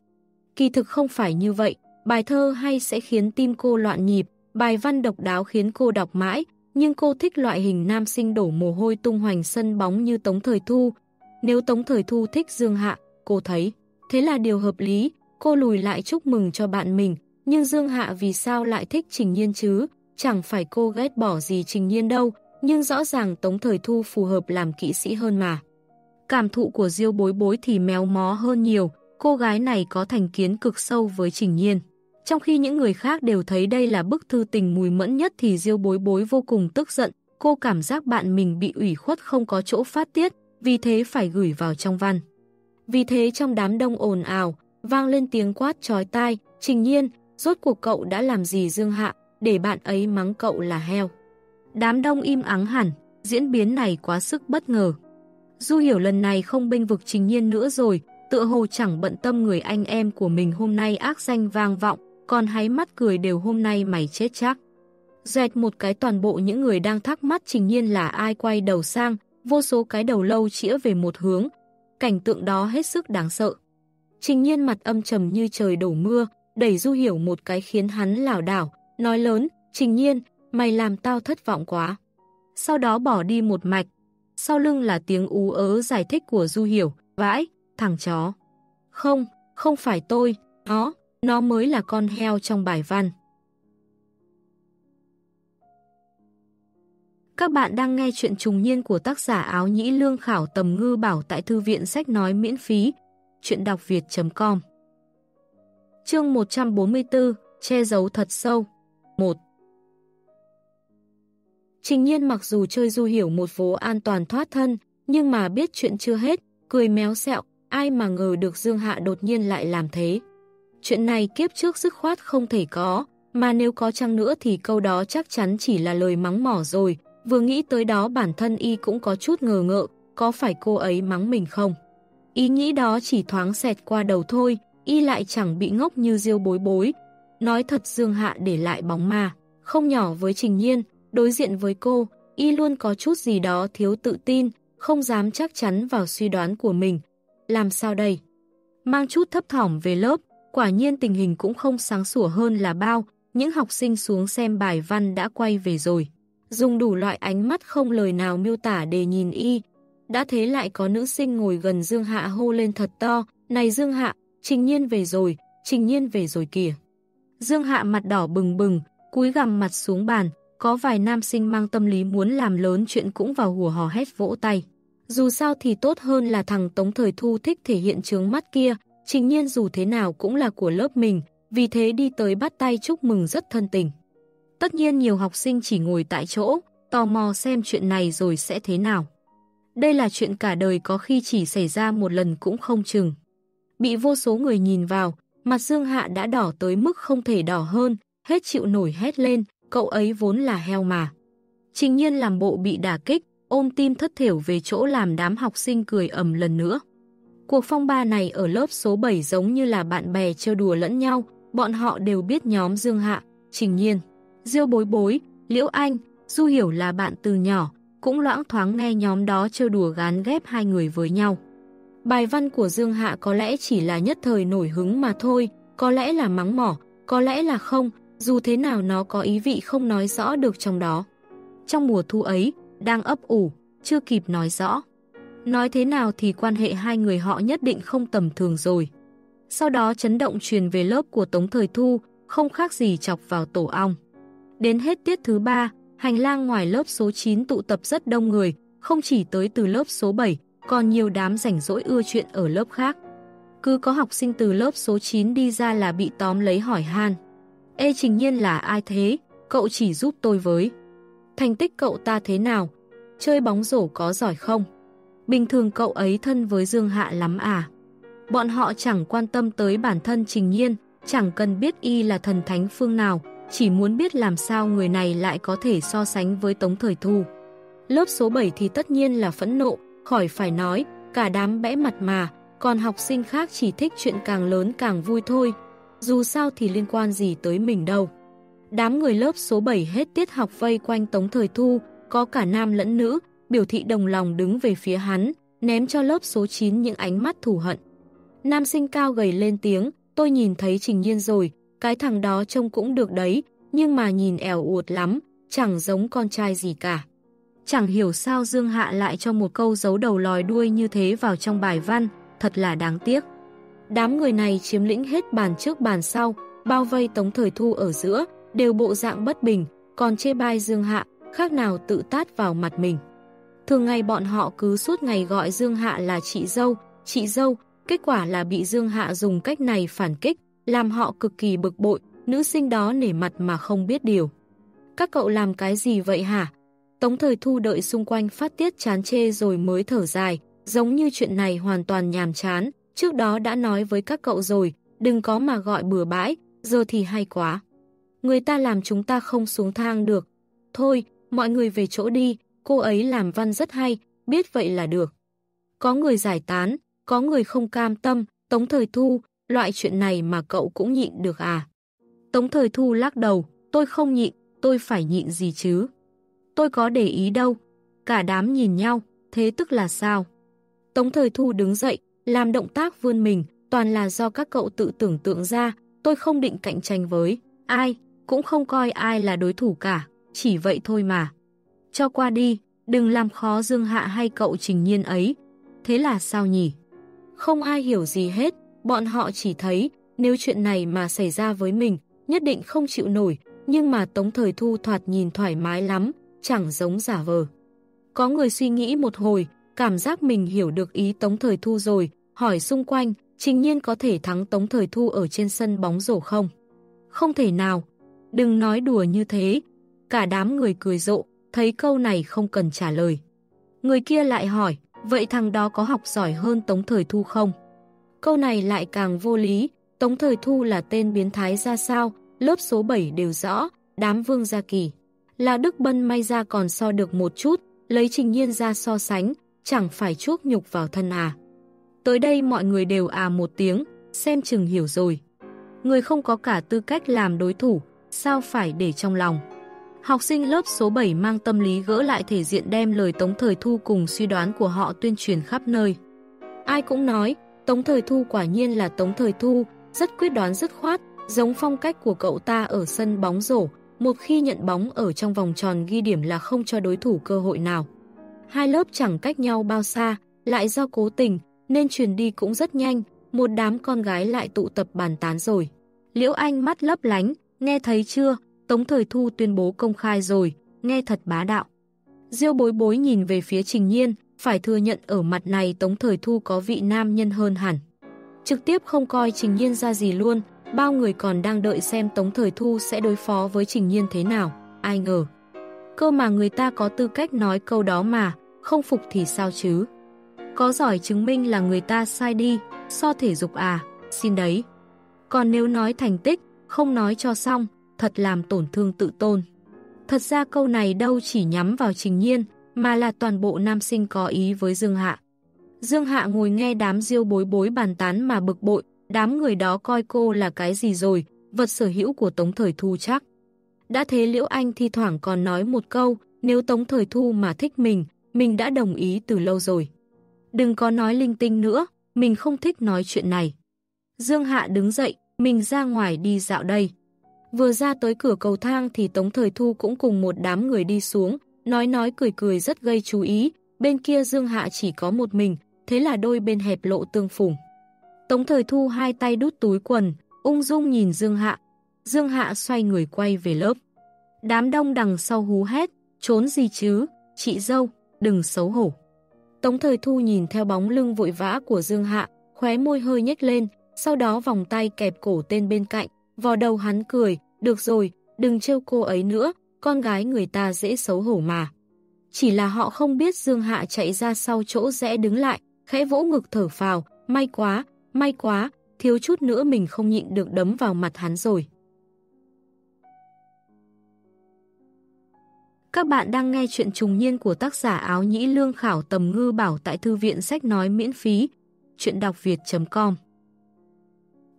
Kỳ thực không phải như vậy, bài thơ hay sẽ khiến tim cô loạn nhịp, bài văn độc đáo khiến cô đọc mãi, nhưng cô thích loại hình nam sinh đổ mồ hôi tung hoành sân bóng như Tống Thời Thu. Nếu Tống Thời Thu thích Dương Hạ, cô thấy, thế là điều hợp lý, cô lùi lại chúc mừng cho bạn mình, nhưng Dương Hạ vì sao lại thích Trình Nhiên chứ? Chẳng phải cô ghét bỏ gì Trình Nhiên đâu, nhưng rõ ràng Tống Thời Thu phù hợp làm kỹ sĩ hơn mà. Cảm thụ của Diêu bối bối thì méo mó hơn nhiều, cô gái này có thành kiến cực sâu với Trình Nhiên. Trong khi những người khác đều thấy đây là bức thư tình mùi mẫn nhất thì Diêu bối bối vô cùng tức giận, cô cảm giác bạn mình bị ủy khuất không có chỗ phát tiết, vì thế phải gửi vào trong văn. Vì thế trong đám đông ồn ào, vang lên tiếng quát trói tai, Trình Nhiên, rốt cuộc cậu đã làm gì Dương Hạ, để bạn ấy mắng cậu là heo. Đám đông im ắng hẳn, diễn biến này quá sức bất ngờ. Du hiểu lần này không bênh vực Trình Nhiên nữa rồi, tựa hồ chẳng bận tâm người anh em của mình hôm nay ác danh vang vọng, còn hái mắt cười đều hôm nay mày chết chắc. Dẹt một cái toàn bộ những người đang thắc mắc Trình Nhiên là ai quay đầu sang, vô số cái đầu lâu chĩa về một hướng. Cảnh tượng đó hết sức đáng sợ. Trình Nhiên mặt âm trầm như trời đổ mưa, đẩy Du Hiểu một cái khiến hắn lảo đảo, nói lớn, Trình Nhiên, mày làm tao thất vọng quá. Sau đó bỏ đi một mạch, sau lưng là tiếng ú ớ giải thích của Du Hiểu, vãi, thằng chó. Không, không phải tôi, nó, nó mới là con heo trong bài văn. Các bạn đang nghe chuyện trùng niên của tác giả áo nhĩ lương khảo tầm ngư bảo tại thư viện sách nói miễn phí. Chuyện đọc việt.com Chương 144 Che giấu thật sâu 1 Trình nhiên mặc dù chơi du hiểu một vố an toàn thoát thân, nhưng mà biết chuyện chưa hết, cười méo sẹo, ai mà ngờ được Dương Hạ đột nhiên lại làm thế. Chuyện này kiếp trước dứt khoát không thể có, mà nếu có chăng nữa thì câu đó chắc chắn chỉ là lời mắng mỏ rồi, vừa nghĩ tới đó bản thân y cũng có chút ngờ ngợ, có phải cô ấy mắng mình không? Ý nghĩ đó chỉ thoáng xẹt qua đầu thôi, y lại chẳng bị ngốc như diêu bối bối. Nói thật Dương Hạ để lại bóng ma, không nhỏ với Trình Nhiên, đối diện với cô, y luôn có chút gì đó thiếu tự tin, không dám chắc chắn vào suy đoán của mình. Làm sao đây? Mang chút thấp thỏm về lớp, quả nhiên tình hình cũng không sáng sủa hơn là bao, những học sinh xuống xem bài văn đã quay về rồi. Dùng đủ loại ánh mắt không lời nào miêu tả để nhìn y. đã thế lại có nữ sinh ngồi gần Dương Hạ hô lên thật to, này Dương Hạ, Trình Nhiên về rồi, Trình Nhiên về rồi kìa. Dương Hạ mặt đỏ bừng bừng, cúi gằm mặt xuống bàn, có vài nam sinh mang tâm lý muốn làm lớn chuyện cũng vào hùa hò hét vỗ tay. Dù sao thì tốt hơn là thằng Tống Thời Thu thích thể hiện trướng mắt kia, Trình Nhiên dù thế nào cũng là của lớp mình, vì thế đi tới bắt tay chúc mừng rất thân tình. Tất nhiên nhiều học sinh chỉ ngồi tại chỗ, tò mò xem chuyện này rồi sẽ thế nào. Đây là chuyện cả đời có khi chỉ xảy ra một lần cũng không chừng. Bị vô số người nhìn vào, mặt Dương Hạ đã đỏ tới mức không thể đỏ hơn, hết chịu nổi hét lên, cậu ấy vốn là heo mà. Trình nhiên làm bộ bị đả kích, ôm tim thất thiểu về chỗ làm đám học sinh cười ầm lần nữa. Cuộc phong ba này ở lớp số 7 giống như là bạn bè trêu đùa lẫn nhau, bọn họ đều biết nhóm Dương Hạ, Trình Nhiên, Diêu Bối Bối, Liễu Anh, Du Hiểu là bạn từ nhỏ, cũng loãng thoáng nghe nhóm đó trêu đùa gán ghép hai người với nhau. Bài văn của Dương Hạ có lẽ chỉ là nhất thời nổi hứng mà thôi, có lẽ là mắng mỏ, có lẽ là không, dù thế nào nó có ý vị không nói rõ được trong đó. Trong mùa thu ấy, đang ấp ủ, chưa kịp nói rõ. Nói thế nào thì quan hệ hai người họ nhất định không tầm thường rồi. Sau đó chấn động truyền về lớp của Tống Thời Thu, không khác gì chọc vào tổ ong. Đến hết tiết thứ ba, hành lang ngoài lớp số 9 tụ tập rất đông người, không chỉ tới từ lớp số 7, còn nhiều đám rảnh rỗi ưa chuyện ở lớp khác. Cứ có học sinh từ lớp số 9 đi ra là bị tóm lấy hỏi han. Ê Trình Nhiên là ai thế? Cậu chỉ giúp tôi với. Thành tích cậu ta thế nào? Chơi bóng rổ có giỏi không? Bình thường cậu ấy thân với Dương Hạ lắm à? Bọn họ chẳng quan tâm tới bản thân Trình Nhiên, chẳng cần biết y là thần thánh phương nào, chỉ muốn biết làm sao người này lại có thể so sánh với Tống Thời Thu. Lớp số 7 thì tất nhiên là phẫn nộ, khỏi phải nói, cả đám bẽ mặt mà, còn học sinh khác chỉ thích chuyện càng lớn càng vui thôi, dù sao thì liên quan gì tới mình đâu. Đám người lớp số 7 hết tiết học vây quanh Tống Thời Thu, có cả nam lẫn nữ, biểu thị đồng lòng đứng về phía hắn, ném cho lớp số 9 những ánh mắt thù hận. Nam sinh cao gầy lên tiếng, tôi nhìn thấy Trình Nhiên rồi, cái thằng đó trông cũng được đấy, nhưng mà nhìn ẻo uột lắm, chẳng giống con trai gì cả. Chẳng hiểu sao Dương Hạ lại cho một câu giấu đầu lòi đuôi như thế vào trong bài văn, thật là đáng tiếc. Đám người này chiếm lĩnh hết bàn trước bàn sau, bao vây Tống Thời Thu ở giữa, đều bộ dạng bất bình, còn chê bai Dương Hạ, khác nào tự tát vào mặt mình. Thường ngày bọn họ cứ suốt ngày gọi Dương Hạ là chị dâu, chị dâu, kết quả là bị Dương Hạ dùng cách này phản kích, làm họ cực kỳ bực bội, nữ sinh đó nể mặt mà không biết điều. Các cậu làm cái gì vậy hả? Tống thời thu đợi xung quanh phát tiết chán chê rồi mới thở dài, giống như chuyện này hoàn toàn nhàm chán, trước đó đã nói với các cậu rồi, đừng có mà gọi bừa bãi, giờ thì hay quá. Người ta làm chúng ta không xuống thang được. Thôi, mọi người về chỗ đi, cô ấy làm văn rất hay, biết vậy là được. Có người giải tán, có người không cam tâm, Tống Thời Thu, loại chuyện này mà cậu cũng nhịn được à? Tống Thời Thu lắc đầu, tôi không nhịn, tôi phải nhịn gì chứ? Tôi có để ý đâu. Cả đám nhìn nhau, thế tức là sao? Tống Thời Thu đứng dậy, làm động tác vươn mình, toàn là do các cậu tự tưởng tượng ra, tôi không định cạnh tranh với ai, cũng không coi ai là đối thủ cả, chỉ vậy thôi mà. Cho qua đi, đừng làm khó Dương Hạ hay cậu trình nhiên ấy. Thế là sao nhỉ? Không ai hiểu gì hết, bọn họ chỉ thấy nếu chuyện này mà xảy ra với mình, nhất định không chịu nổi, nhưng mà Tống Thời Thu thoạt nhìn thoải mái lắm, chẳng giống giả vờ. Có người suy nghĩ một hồi, cảm giác mình hiểu được ý Tống Thời Thu rồi, hỏi xung quanh, trình nhiên có thể thắng Tống Thời Thu ở trên sân bóng rổ không? Không thể nào, đừng nói đùa như thế. Cả đám người cười rộ, thấy câu này không cần trả lời. Người kia lại hỏi, vậy thằng đó có học giỏi hơn Tống Thời Thu không? Câu này lại càng vô lý, Tống Thời Thu là tên biến thái ra sao, lớp số 7 đều rõ, đám vương gia kỳ. Là Đức Bân may ra còn so được một chút, lấy trình nhiên ra so sánh, chẳng phải chuốc nhục vào thân à. Tới đây mọi người đều à một tiếng, xem chừng hiểu rồi. Người không có cả tư cách làm đối thủ, sao phải để trong lòng. Học sinh lớp số 7 mang tâm lý gỡ lại thể diện đem lời Tống Thời Thu cùng suy đoán của họ tuyên truyền khắp nơi. Ai cũng nói, Tống Thời Thu quả nhiên là Tống Thời Thu, rất quyết đoán dứt khoát, giống phong cách của cậu ta ở sân bóng rổ, một khi nhận bóng ở trong vòng tròn ghi điểm là không cho đối thủ cơ hội nào. Hai lớp chẳng cách nhau bao xa, lại do cố tình, nên truyền đi cũng rất nhanh, một đám con gái lại tụ tập bàn tán rồi. Liễu Anh mắt lấp lánh, nghe thấy chưa, Tống Thời Thu tuyên bố công khai rồi, nghe thật bá đạo. Diêu bối bối nhìn về phía Trình Nhiên, phải thừa nhận ở mặt này Tống Thời Thu có vị nam nhân hơn hẳn. Trực tiếp không coi Trình Nhiên ra gì luôn, bao người còn đang đợi xem Tống Thời Thu sẽ đối phó với Trình Nhiên thế nào, ai ngờ. Cơ mà người ta có tư cách nói câu đó mà, không phục thì sao chứ. Có giỏi chứng minh là người ta sai đi, so thể dục à, xin đấy. Còn nếu nói thành tích, không nói cho xong, thật làm tổn thương tự tôn. Thật ra câu này đâu chỉ nhắm vào Trình Nhiên, mà là toàn bộ nam sinh có ý với Dương Hạ. Dương Hạ ngồi nghe đám diêu bối bối bàn tán mà bực bội, đám người đó coi cô là cái gì rồi, vật sở hữu của Tống Thời Thu chắc. Đã thế Liễu Anh thi thoảng còn nói một câu, nếu Tống Thời Thu mà thích mình, mình đã đồng ý từ lâu rồi. Đừng có nói linh tinh nữa, mình không thích nói chuyện này. Dương Hạ đứng dậy, mình ra ngoài đi dạo đây. Vừa ra tới cửa cầu thang thì Tống Thời Thu cũng cùng một đám người đi xuống, nói nói cười cười rất gây chú ý, bên kia Dương Hạ chỉ có một mình, thế là đôi bên hẹp lộ tương phùng. Tống Thời Thu hai tay đút túi quần, ung dung nhìn Dương Hạ. Dương Hạ xoay người quay về lớp. Đám đông đằng sau hú hét, trốn gì chứ, chị dâu, đừng xấu hổ. Tống Thời Thu nhìn theo bóng lưng vội vã của Dương Hạ, khóe môi hơi nhếch lên, sau đó vòng tay kẹp cổ tên bên cạnh, vò đầu hắn cười, được rồi, đừng trêu cô ấy nữa, con gái người ta dễ xấu hổ mà. Chỉ là họ không biết Dương Hạ chạy ra sau chỗ rẽ đứng lại, khẽ vỗ ngực thở phào, may quá, may quá, thiếu chút nữa mình không nhịn được đấm vào mặt hắn rồi. Các bạn đang nghe chuyện trùng niên của tác giả áo nhĩ lương khảo tầm ngư bảo tại thư viện sách nói miễn phí. Chuyện đọc việt.com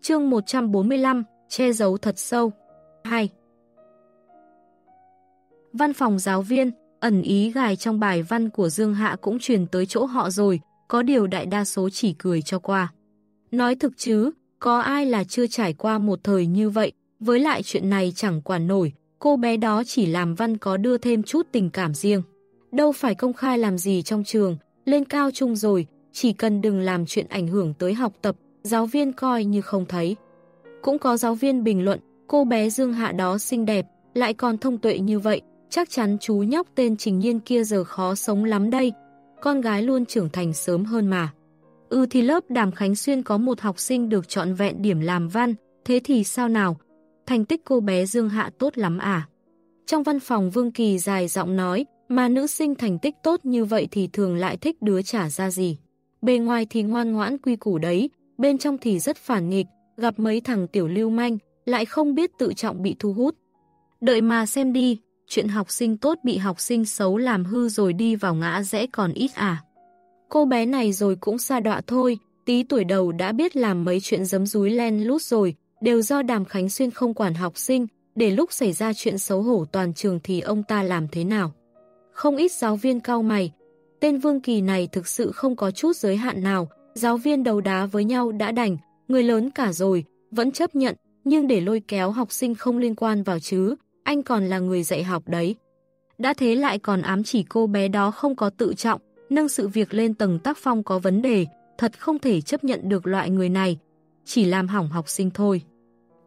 Chương 145 Che giấu thật sâu 2 Văn phòng giáo viên, ẩn ý gài trong bài văn của Dương Hạ cũng truyền tới chỗ họ rồi, có điều đại đa số chỉ cười cho qua. Nói thực chứ, có ai là chưa trải qua một thời như vậy, với lại chuyện này chẳng quản nổi, cô bé đó chỉ làm văn có đưa thêm chút tình cảm riêng. Đâu phải công khai làm gì trong trường, lên cao trung rồi, chỉ cần đừng làm chuyện ảnh hưởng tới học tập, giáo viên coi như không thấy. Cũng có giáo viên bình luận, cô bé Dương Hạ đó xinh đẹp, lại còn thông tuệ như vậy, chắc chắn chú nhóc tên Trình Nhiên kia giờ khó sống lắm đây. Con gái luôn trưởng thành sớm hơn mà. Ừ thì lớp Đàm Khánh Xuyên có một học sinh được chọn vẹn điểm làm văn, thế thì sao nào? Thành tích cô bé Dương Hạ tốt lắm à? Trong văn phòng Vương Kỳ dài giọng nói, mà nữ sinh thành tích tốt như vậy thì thường lại thích đứa trả ra gì. Bề ngoài thì ngoan ngoãn quy củ đấy, bên trong thì rất phản nghịch, gặp mấy thằng tiểu lưu manh, lại không biết tự trọng bị thu hút. Đợi mà xem đi, chuyện học sinh tốt bị học sinh xấu làm hư rồi đi vào ngã rẽ còn ít à. Cô bé này rồi cũng xa đọa thôi, tí tuổi đầu đã biết làm mấy chuyện giấm rúi len lút rồi, đều do Đàm Khánh Xuyên không quản học sinh, để lúc xảy ra chuyện xấu hổ toàn trường thì ông ta làm thế nào. Không ít giáo viên cao mày, tên Vương Kỳ này thực sự không có chút giới hạn nào, giáo viên đầu đá với nhau đã đành, người lớn cả rồi, vẫn chấp nhận, nhưng để lôi kéo học sinh không liên quan vào chứ, anh còn là người dạy học đấy. Đã thế lại còn ám chỉ cô bé đó không có tự trọng, nâng sự việc lên tầng tác phong có vấn đề, thật không thể chấp nhận được loại người này, chỉ làm hỏng học sinh thôi.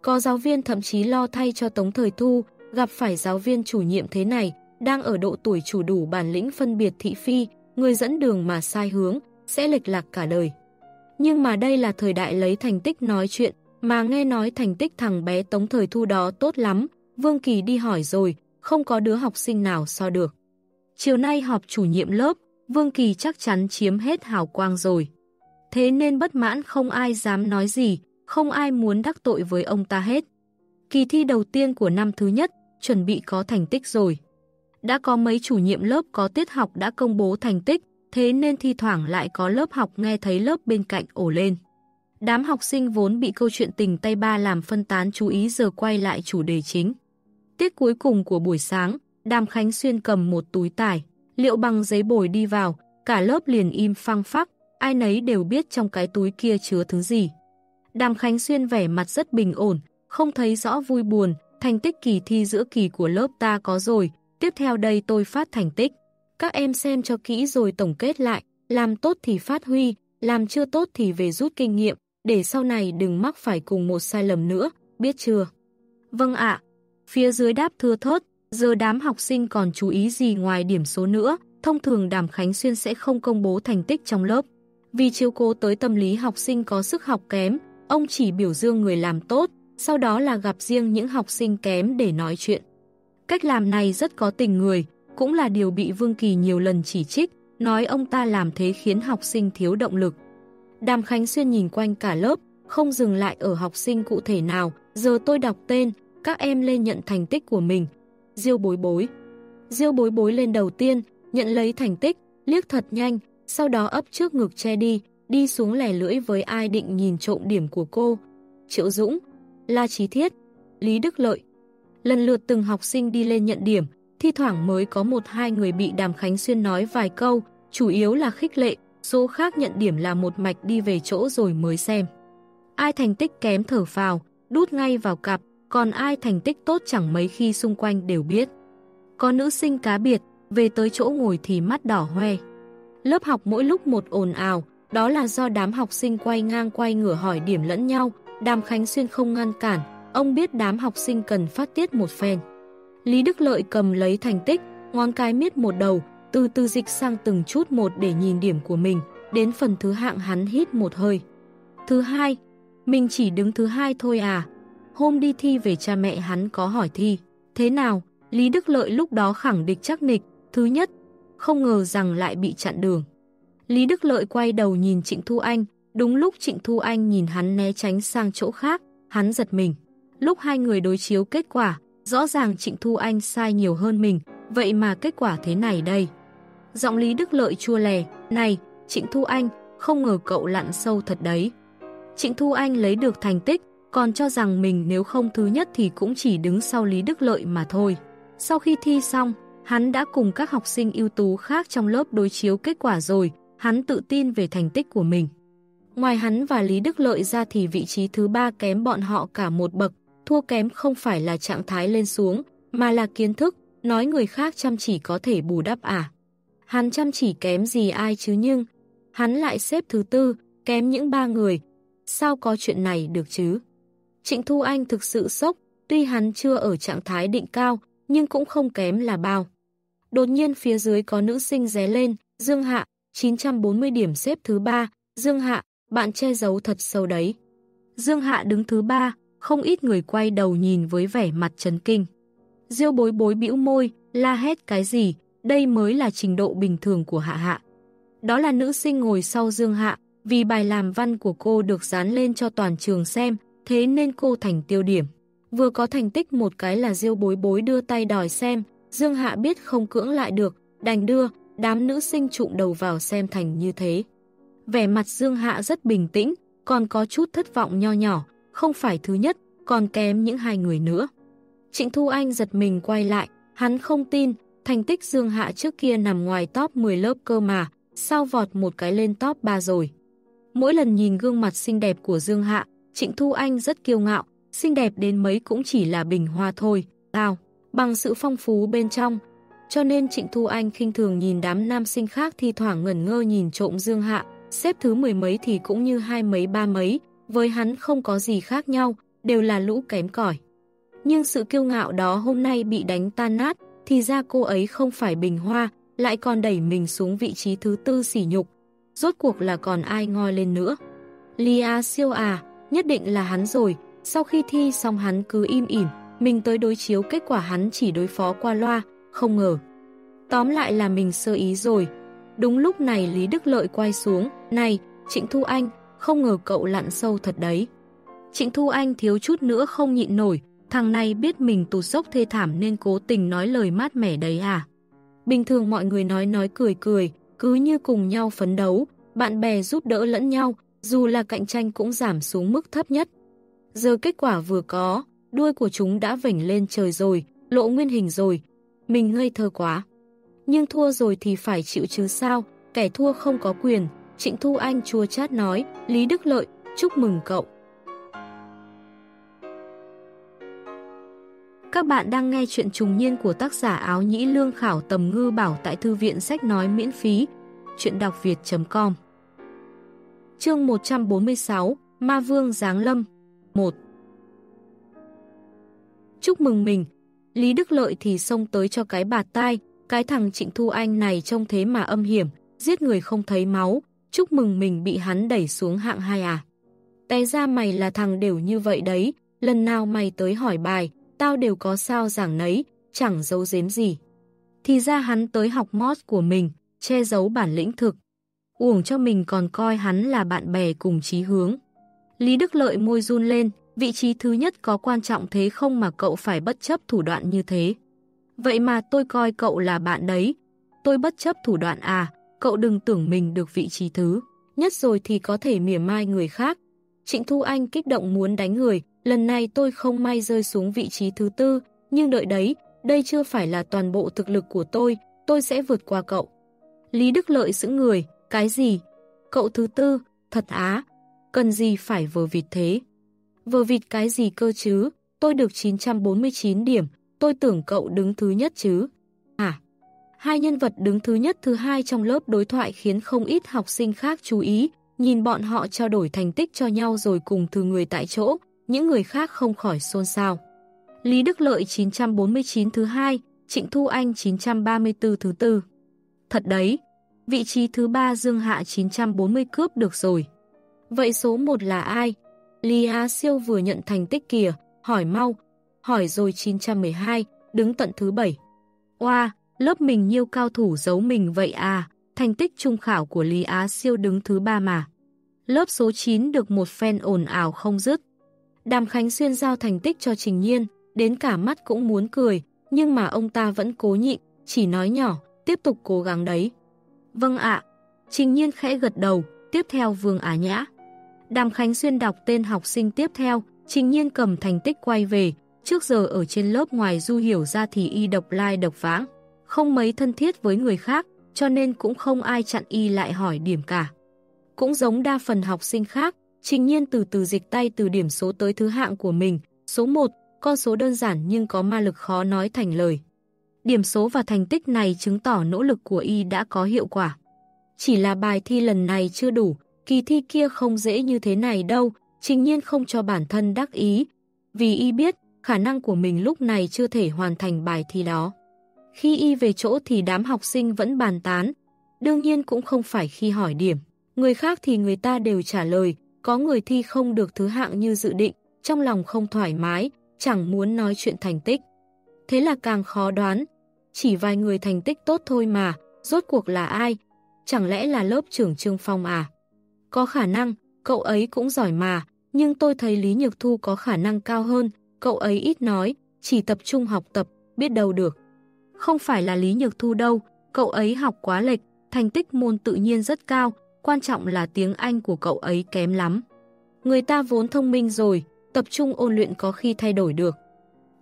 Có giáo viên thậm chí lo thay cho Tống Thời Thu, gặp phải giáo viên chủ nhiệm thế này, đang ở độ tuổi chủ đủ bản lĩnh phân biệt thị phi, người dẫn đường mà sai hướng, sẽ lệch lạc cả đời. Nhưng mà đây là thời đại lấy thành tích nói chuyện, mà nghe nói thành tích thằng bé Tống Thời Thu đó tốt lắm, Vương Kỳ đi hỏi rồi, không có đứa học sinh nào so được. Chiều nay họp chủ nhiệm lớp, Vương Kỳ chắc chắn chiếm hết hào quang rồi. Thế nên bất mãn không ai dám nói gì, không ai muốn đắc tội với ông ta hết. Kỳ thi đầu tiên của năm thứ nhất, chuẩn bị có thành tích rồi. Đã có mấy chủ nhiệm lớp có tiết học đã công bố thành tích, thế nên thi thoảng lại có lớp học nghe thấy lớp bên cạnh ổ lên. Đám học sinh vốn bị câu chuyện tình tay ba làm phân tán chú ý giờ quay lại chủ đề chính. Tiết cuối cùng của buổi sáng, Đàm Khánh Xuyên cầm một túi tải, liệu bằng giấy bồi đi vào, cả lớp liền im phăng phắc, ai nấy đều biết trong cái túi kia chứa thứ gì. Đàm Khánh Xuyên vẻ mặt rất bình ổn, không thấy rõ vui buồn, thành tích kỳ thi giữa kỳ của lớp ta có rồi, tiếp theo đây tôi phát thành tích. Các em xem cho kỹ rồi tổng kết lại, làm tốt thì phát huy, làm chưa tốt thì về rút kinh nghiệm, để sau này đừng mắc phải cùng một sai lầm nữa, biết chưa? Vâng ạ. Phía dưới đáp thưa thớt, giờ đám học sinh còn chú ý gì ngoài điểm số nữa, thông thường Đàm Khánh Xuyên sẽ không công bố thành tích trong lớp. Vì chiếu cố tới tâm lý học sinh có sức học kém, ông chỉ biểu dương người làm tốt, sau đó là gặp riêng những học sinh kém để nói chuyện. Cách làm này rất có tình người, cũng là điều bị Vương Kỳ nhiều lần chỉ trích, nói ông ta làm thế khiến học sinh thiếu động lực. Đàm Khánh Xuyên nhìn quanh cả lớp, không dừng lại ở học sinh cụ thể nào, giờ tôi đọc tên, các em lên nhận thành tích của mình. Diêu bối bối. Diêu bối bối lên đầu tiên, nhận lấy thành tích, liếc thật nhanh, sau đó ấp trước ngực che đi, đi xuống lẻ lưỡi với ai định nhìn trộm điểm của cô. Triệu Dũng, La Trí Thiết, Lý Đức Lợi. Lần lượt từng học sinh đi lên nhận điểm, thi thoảng mới có một hai người bị Đàm Khánh Xuyên nói vài câu, chủ yếu là khích lệ, số khác nhận điểm là một mạch đi về chỗ rồi mới xem. Ai thành tích kém thở phào, đút ngay vào cặp, còn ai thành tích tốt chẳng mấy khi xung quanh đều biết. Có nữ sinh cá biệt, về tới chỗ ngồi thì mắt đỏ hoe. Lớp học mỗi lúc một ồn ào, đó là do đám học sinh quay ngang quay ngửa hỏi điểm lẫn nhau, Đàm Khánh Xuyên không ngăn cản, ông biết đám học sinh cần phát tiết một phen. Lý Đức Lợi cầm lấy thành tích, ngón cái miết một đầu, từ từ dịch sang từng chút một để nhìn điểm của mình, đến phần thứ hạng hắn hít một hơi. Thứ hai, mình chỉ đứng thứ hai thôi à? Hôm đi thi về cha mẹ hắn có hỏi thi. Thế nào? Lý Đức Lợi lúc đó khẳng định chắc nịch. Thứ nhất, không ngờ rằng lại bị chặn đường. Lý Đức Lợi quay đầu nhìn Trịnh Thu Anh, đúng lúc Trịnh Thu Anh nhìn hắn né tránh sang chỗ khác, hắn giật mình. Lúc hai người đối chiếu kết quả, rõ ràng Trịnh Thu Anh sai nhiều hơn mình, vậy mà kết quả thế này đây. Giọng Lý Đức Lợi chua lè, này, Trịnh Thu Anh, không ngờ cậu lặn sâu thật đấy. Trịnh Thu Anh lấy được thành tích, còn cho rằng mình nếu không thứ nhất thì cũng chỉ đứng sau Lý Đức Lợi mà thôi. Sau khi thi xong, hắn đã cùng các học sinh ưu tú khác trong lớp đối chiếu kết quả rồi, hắn tự tin về thành tích của mình. Ngoài hắn và Lý Đức Lợi ra thì vị trí thứ ba kém bọn họ cả một bậc, thua kém không phải là trạng thái lên xuống, mà là kiến thức, nói người khác chăm chỉ có thể bù đắp à. Hắn chăm chỉ kém gì ai chứ nhưng, hắn lại xếp thứ tư, kém những ba người. Sao có chuyện này được chứ? Trịnh Thu Anh thực sự sốc, tuy hắn chưa ở trạng thái định cao, nhưng cũng không kém là bao. Đột nhiên phía dưới có nữ sinh ré lên, Dương Hạ, 940 điểm xếp thứ ba, Dương Hạ, bạn che giấu thật sâu đấy. Dương Hạ đứng thứ ba, không ít người quay đầu nhìn với vẻ mặt chấn kinh. Diêu bối bối bĩu môi, la hét cái gì, đây mới là trình độ bình thường của Hạ Hạ. Đó là nữ sinh ngồi sau Dương Hạ, vì bài làm văn của cô được dán lên cho toàn trường xem, thế nên cô thành tiêu điểm. Vừa có thành tích một cái là Diêu bối bối đưa tay đòi xem, Dương Hạ biết không cưỡng lại được, đành đưa, đám nữ sinh trụng đầu vào xem thành như thế. Vẻ mặt Dương Hạ rất bình tĩnh, còn có chút thất vọng nho nhỏ, không phải thứ nhất, còn kém những hai người nữa. Trịnh Thu Anh giật mình quay lại, hắn không tin, thành tích Dương Hạ trước kia nằm ngoài top 10 lớp cơ mà, sao vọt một cái lên top 3 rồi. Mỗi lần nhìn gương mặt xinh đẹp của Dương Hạ, Trịnh Thu Anh rất kiêu ngạo, xinh đẹp đến mấy cũng chỉ là bình hoa thôi, tao, bằng sự phong phú bên trong. Cho nên Trịnh Thu Anh khinh thường nhìn đám nam sinh khác thi thoảng ngẩn ngơ nhìn trộm Dương Hạ, xếp thứ mười mấy thì cũng như hai mấy ba mấy, với hắn không có gì khác nhau, đều là lũ kém cỏi. Nhưng sự kiêu ngạo đó hôm nay bị đánh tan nát, thì ra cô ấy không phải bình hoa, lại còn đẩy mình xuống vị trí thứ tư sỉ nhục. Rốt cuộc là còn ai ngoi lên nữa. Lia siêu à, nhất định là hắn rồi, sau khi thi xong hắn cứ im ỉm, mình tới đối chiếu kết quả hắn chỉ đối phó qua loa, không ngờ. Tóm lại là mình sơ ý rồi. Đúng lúc này Lý Đức Lợi quay xuống, này, Trịnh Thu Anh, không ngờ cậu lặn sâu thật đấy. Trịnh Thu Anh thiếu chút nữa không nhịn nổi, thằng này biết mình tù dốc thê thảm nên cố tình nói lời mát mẻ đấy à. Bình thường mọi người nói nói cười cười, cứ như cùng nhau phấn đấu, bạn bè giúp đỡ lẫn nhau, dù là cạnh tranh cũng giảm xuống mức thấp nhất. Giờ kết quả vừa có, đuôi của chúng đã vảnh lên trời rồi, lộ nguyên hình rồi. Mình ngây thơ quá. Nhưng thua rồi thì phải chịu chứ sao, kẻ thua không có quyền. Trịnh Thu Anh chua chát nói, Lý Đức Lợi, chúc mừng cậu. Các bạn đang nghe chuyện trùng niên của tác giả áo nhĩ lương khảo tầm ngư bảo tại thư viện sách nói miễn phí. Chuyện đọc việt.com Chương 146 Ma Vương Giáng Lâm 1 Chúc mừng mình, Lý Đức Lợi thì xông tới cho cái bạt tai, cái thằng Trịnh Thu Anh này trông thế mà âm hiểm, giết người không thấy máu, chúc mừng mình bị hắn đẩy xuống hạng hai à. Té ra mày là thằng đều như vậy đấy, lần nào mày tới hỏi bài, tao đều có sao giảng nấy, chẳng giấu giếm gì. Thì ra hắn tới học mod của mình, che giấu bản lĩnh thực. Uổng cho mình còn coi hắn là bạn bè cùng chí hướng. Lý Đức Lợi môi run lên, vị trí thứ nhất có quan trọng thế không mà cậu phải bất chấp thủ đoạn như thế. Vậy mà tôi coi cậu là bạn đấy. Tôi bất chấp thủ đoạn à, cậu đừng tưởng mình được vị trí thứ. Nhất rồi thì có thể mỉa mai người khác. Trịnh Thu Anh kích động muốn đánh người, lần này tôi không may rơi xuống vị trí thứ tư, nhưng đợi đấy, đây chưa phải là toàn bộ thực lực của tôi, tôi sẽ vượt qua cậu. Lý Đức Lợi giữ người, cái gì? Cậu thứ tư, thật á, cần gì phải vờ vịt thế? Vừa vịt cái gì cơ chứ? Tôi được 949 điểm, tôi tưởng cậu đứng thứ nhất chứ. À, hai nhân vật đứng thứ nhất thứ hai trong lớp đối thoại khiến không ít học sinh khác chú ý, nhìn bọn họ trao đổi thành tích cho nhau rồi cùng thư người tại chỗ, những người khác không khỏi xôn xao. Lý Đức Lợi 949 thứ hai, Trịnh Thu Anh 934 thứ tư. Thật đấy, vị trí thứ ba Dương Hạ 940 cướp được rồi. Vậy số 1 là ai? Lý Á Siêu vừa nhận thành tích kìa, hỏi mau, hỏi rồi 912, đứng tận thứ 7. Oa, lớp mình nhiêu cao thủ giấu mình vậy à, thành tích trung khảo của Lý Á Siêu đứng thứ 3 mà. Lớp số 9 được một fan ồn ào không dứt. Đàm Khánh Xuyên giao thành tích cho Trình Nhiên, đến cả mắt cũng muốn cười, nhưng mà ông ta vẫn cố nhịn, chỉ nói nhỏ, tiếp tục cố gắng đấy. Vâng ạ. Trình Nhiên khẽ gật đầu, tiếp theo Vương Á Nhã. Đàm Khánh Xuyên đọc tên học sinh tiếp theo, Trình Nhiên cầm thành tích quay về, trước giờ ở trên lớp ngoài du hiểu ra thì y độc lai độc vãng, không mấy thân thiết với người khác, cho nên cũng không ai chặn y lại hỏi điểm cả. Cũng giống đa phần học sinh khác, Trình Nhiên từ từ dịch tay từ điểm số tới thứ hạng của mình, số 1, con số đơn giản nhưng có ma lực khó nói thành lời. Điểm số và thành tích này chứng tỏ nỗ lực của y đã có hiệu quả. Chỉ là bài thi lần này chưa đủ, kỳ thi kia không dễ như thế này đâu, trình nhiên không cho bản thân đắc ý, vì y biết khả năng của mình lúc này chưa thể hoàn thành bài thi đó. Khi y về chỗ thì đám học sinh vẫn bàn tán, đương nhiên cũng không phải khi hỏi điểm. Người khác thì người ta đều trả lời, có người thi không được thứ hạng như dự định, trong lòng không thoải mái, chẳng muốn nói chuyện thành tích. Thế là càng khó đoán, chỉ vài người thành tích tốt thôi mà, rốt cuộc là ai? Chẳng lẽ là lớp trưởng Trương Phong à? Có khả năng, cậu ấy cũng giỏi mà, nhưng tôi thấy Lý Nhược Thu có khả năng cao hơn, cậu ấy ít nói, chỉ tập trung học tập, biết đâu được. Không phải là Lý Nhược Thu đâu, cậu ấy học quá lệch, thành tích môn tự nhiên rất cao, quan trọng là tiếng Anh của cậu ấy kém lắm. Người ta vốn thông minh rồi, tập trung ôn luyện có khi thay đổi được.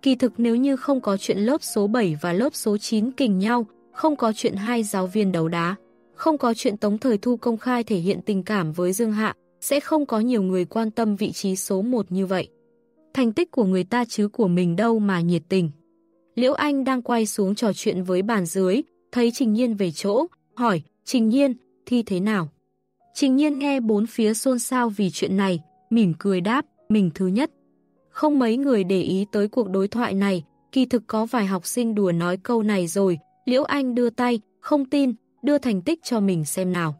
Kỳ thực nếu như không có chuyện lớp số 7 và lớp số 9 kình nhau, không có chuyện hai giáo viên đấu đá, không có chuyện Tống Thời Thu công khai thể hiện tình cảm với Dương Hạ, sẽ không có nhiều người quan tâm vị trí số 1 như vậy. Thành tích của người ta chứ của mình đâu mà nhiệt tình. Liễu Anh đang quay xuống trò chuyện với bàn dưới, thấy Trình Nhiên về chỗ, hỏi, Trình Nhiên, thi thế nào? Trình Nhiên nghe bốn phía xôn xao vì chuyện này, mỉm cười đáp, mình thứ nhất. Không mấy người để ý tới cuộc đối thoại này, kỳ thực có vài học sinh đùa nói câu này rồi, Liễu Anh đưa tay, không tin, đưa thành tích cho mình xem nào.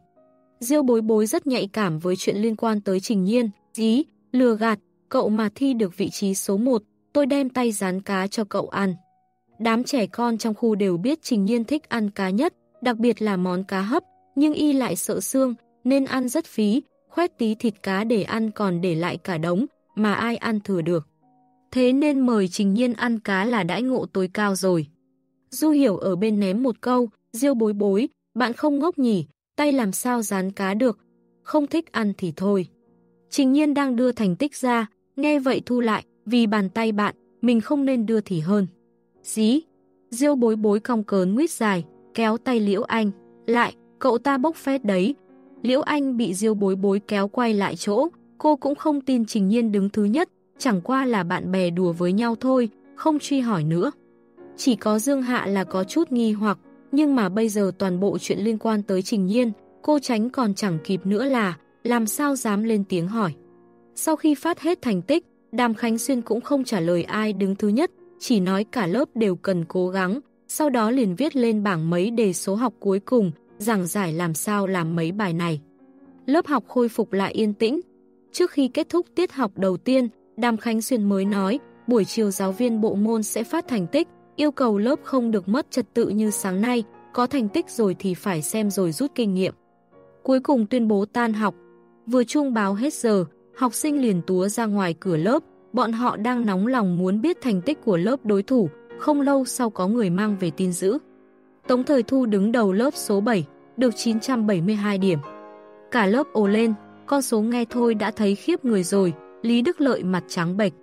Diêu bối bối rất nhạy cảm với chuyện liên quan tới Trình Nhiên, dí, lừa gạt, cậu mà thi được vị trí số 1, tôi đem tay rán cá cho cậu ăn. Đám trẻ con trong khu đều biết Trình Nhiên thích ăn cá nhất, đặc biệt là món cá hấp, nhưng y lại sợ xương, nên ăn rất phí, khoét tí thịt cá để ăn còn để lại cả đống, mà ai ăn thừa được. Thế nên mời Trình Nhiên ăn cá là đãi ngộ tối cao rồi. Du hiểu ở bên ném một câu, diêu bối bối, bạn không ngốc nhỉ, tay làm sao dán cá được, không thích ăn thì thôi. Trình Nhiên đang đưa thành tích ra, nghe vậy thu lại, vì bàn tay bạn, mình không nên đưa thì hơn. Dí, diêu bối bối cong cớn nguyết dài, kéo tay Liễu Anh, lại, cậu ta bốc phét đấy. Liễu Anh bị diêu bối bối kéo quay lại chỗ, cô cũng không tin Trình Nhiên đứng thứ nhất, chẳng qua là bạn bè đùa với nhau thôi, không truy hỏi nữa. Chỉ có Dương Hạ là có chút nghi hoặc, nhưng mà bây giờ toàn bộ chuyện liên quan tới Trình Nhiên, cô tránh còn chẳng kịp nữa là làm sao dám lên tiếng hỏi. Sau khi phát hết thành tích, Đàm Khánh Xuyên cũng không trả lời ai đứng thứ nhất, chỉ nói cả lớp đều cần cố gắng, sau đó liền viết lên bảng mấy đề số học cuối cùng, giảng giải làm sao làm mấy bài này. Lớp học khôi phục lại yên tĩnh. Trước khi kết thúc tiết học đầu tiên, Đàm Khánh Xuyên mới nói, buổi chiều giáo viên bộ môn sẽ phát thành tích, yêu cầu lớp không được mất trật tự như sáng nay, có thành tích rồi thì phải xem rồi rút kinh nghiệm. Cuối cùng tuyên bố tan học, vừa chuông báo hết giờ, học sinh liền túa ra ngoài cửa lớp, bọn họ đang nóng lòng muốn biết thành tích của lớp đối thủ, không lâu sau có người mang về tin dữ. Tống Thời Thu đứng đầu lớp số 7, được 972 điểm. Cả lớp ồ lên, con số nghe thôi đã thấy khiếp người rồi, Lý Đức Lợi mặt trắng bệch.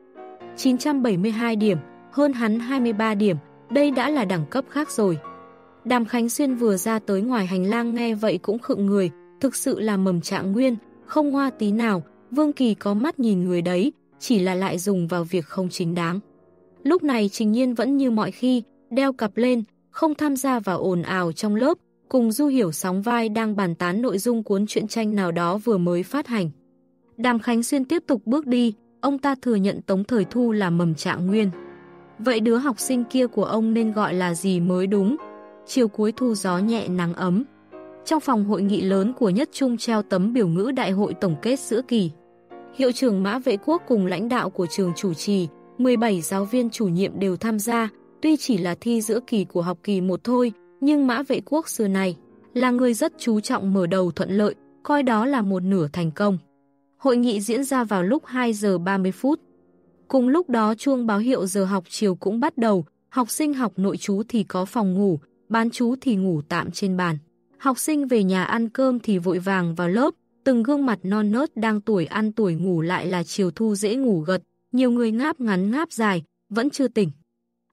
972 điểm, hơn hắn 23 điểm, đây đã là đẳng cấp khác rồi. Đàm Khánh Xuyên vừa ra tới ngoài hành lang nghe vậy cũng khựng người, thực sự là mầm trạng nguyên, không hoa tí nào, Vương Kỳ có mắt nhìn người đấy, chỉ là lại dùng vào việc không chính đáng. Lúc này Trình Nhiên vẫn như mọi khi, đeo cặp lên, không tham gia vào ồn ào trong lớp, cùng Du Hiểu sóng vai đang bàn tán nội dung cuốn truyện tranh nào đó vừa mới phát hành. Đàm Khánh Xuyên tiếp tục bước đi, ông ta thừa nhận Tống Thời Thu là mầm trạng nguyên. Vậy đứa học sinh kia của ông nên gọi là gì mới đúng? Chiều cuối thu gió nhẹ nắng ấm. Trong phòng hội nghị lớn của Nhất Trung treo tấm biểu ngữ đại hội tổng kết giữa kỳ. Hiệu trưởng Mã Vệ Quốc cùng lãnh đạo của trường chủ trì, 17 giáo viên chủ nhiệm đều tham gia, tuy chỉ là thi giữa kỳ của học kỳ một thôi, nhưng Mã Vệ Quốc xưa này là người rất chú trọng mở đầu thuận lợi, coi đó là một nửa thành công. Hội nghị diễn ra vào lúc 2 giờ 30 phút. Cùng lúc đó chuông báo hiệu giờ học chiều cũng bắt đầu, học sinh học nội chú thì có phòng ngủ, bán chú thì ngủ tạm trên bàn. Học sinh về nhà ăn cơm thì vội vàng vào lớp, từng gương mặt non nớt đang tuổi ăn tuổi ngủ lại là chiều thu dễ ngủ gật, nhiều người ngáp ngắn ngáp dài, vẫn chưa tỉnh.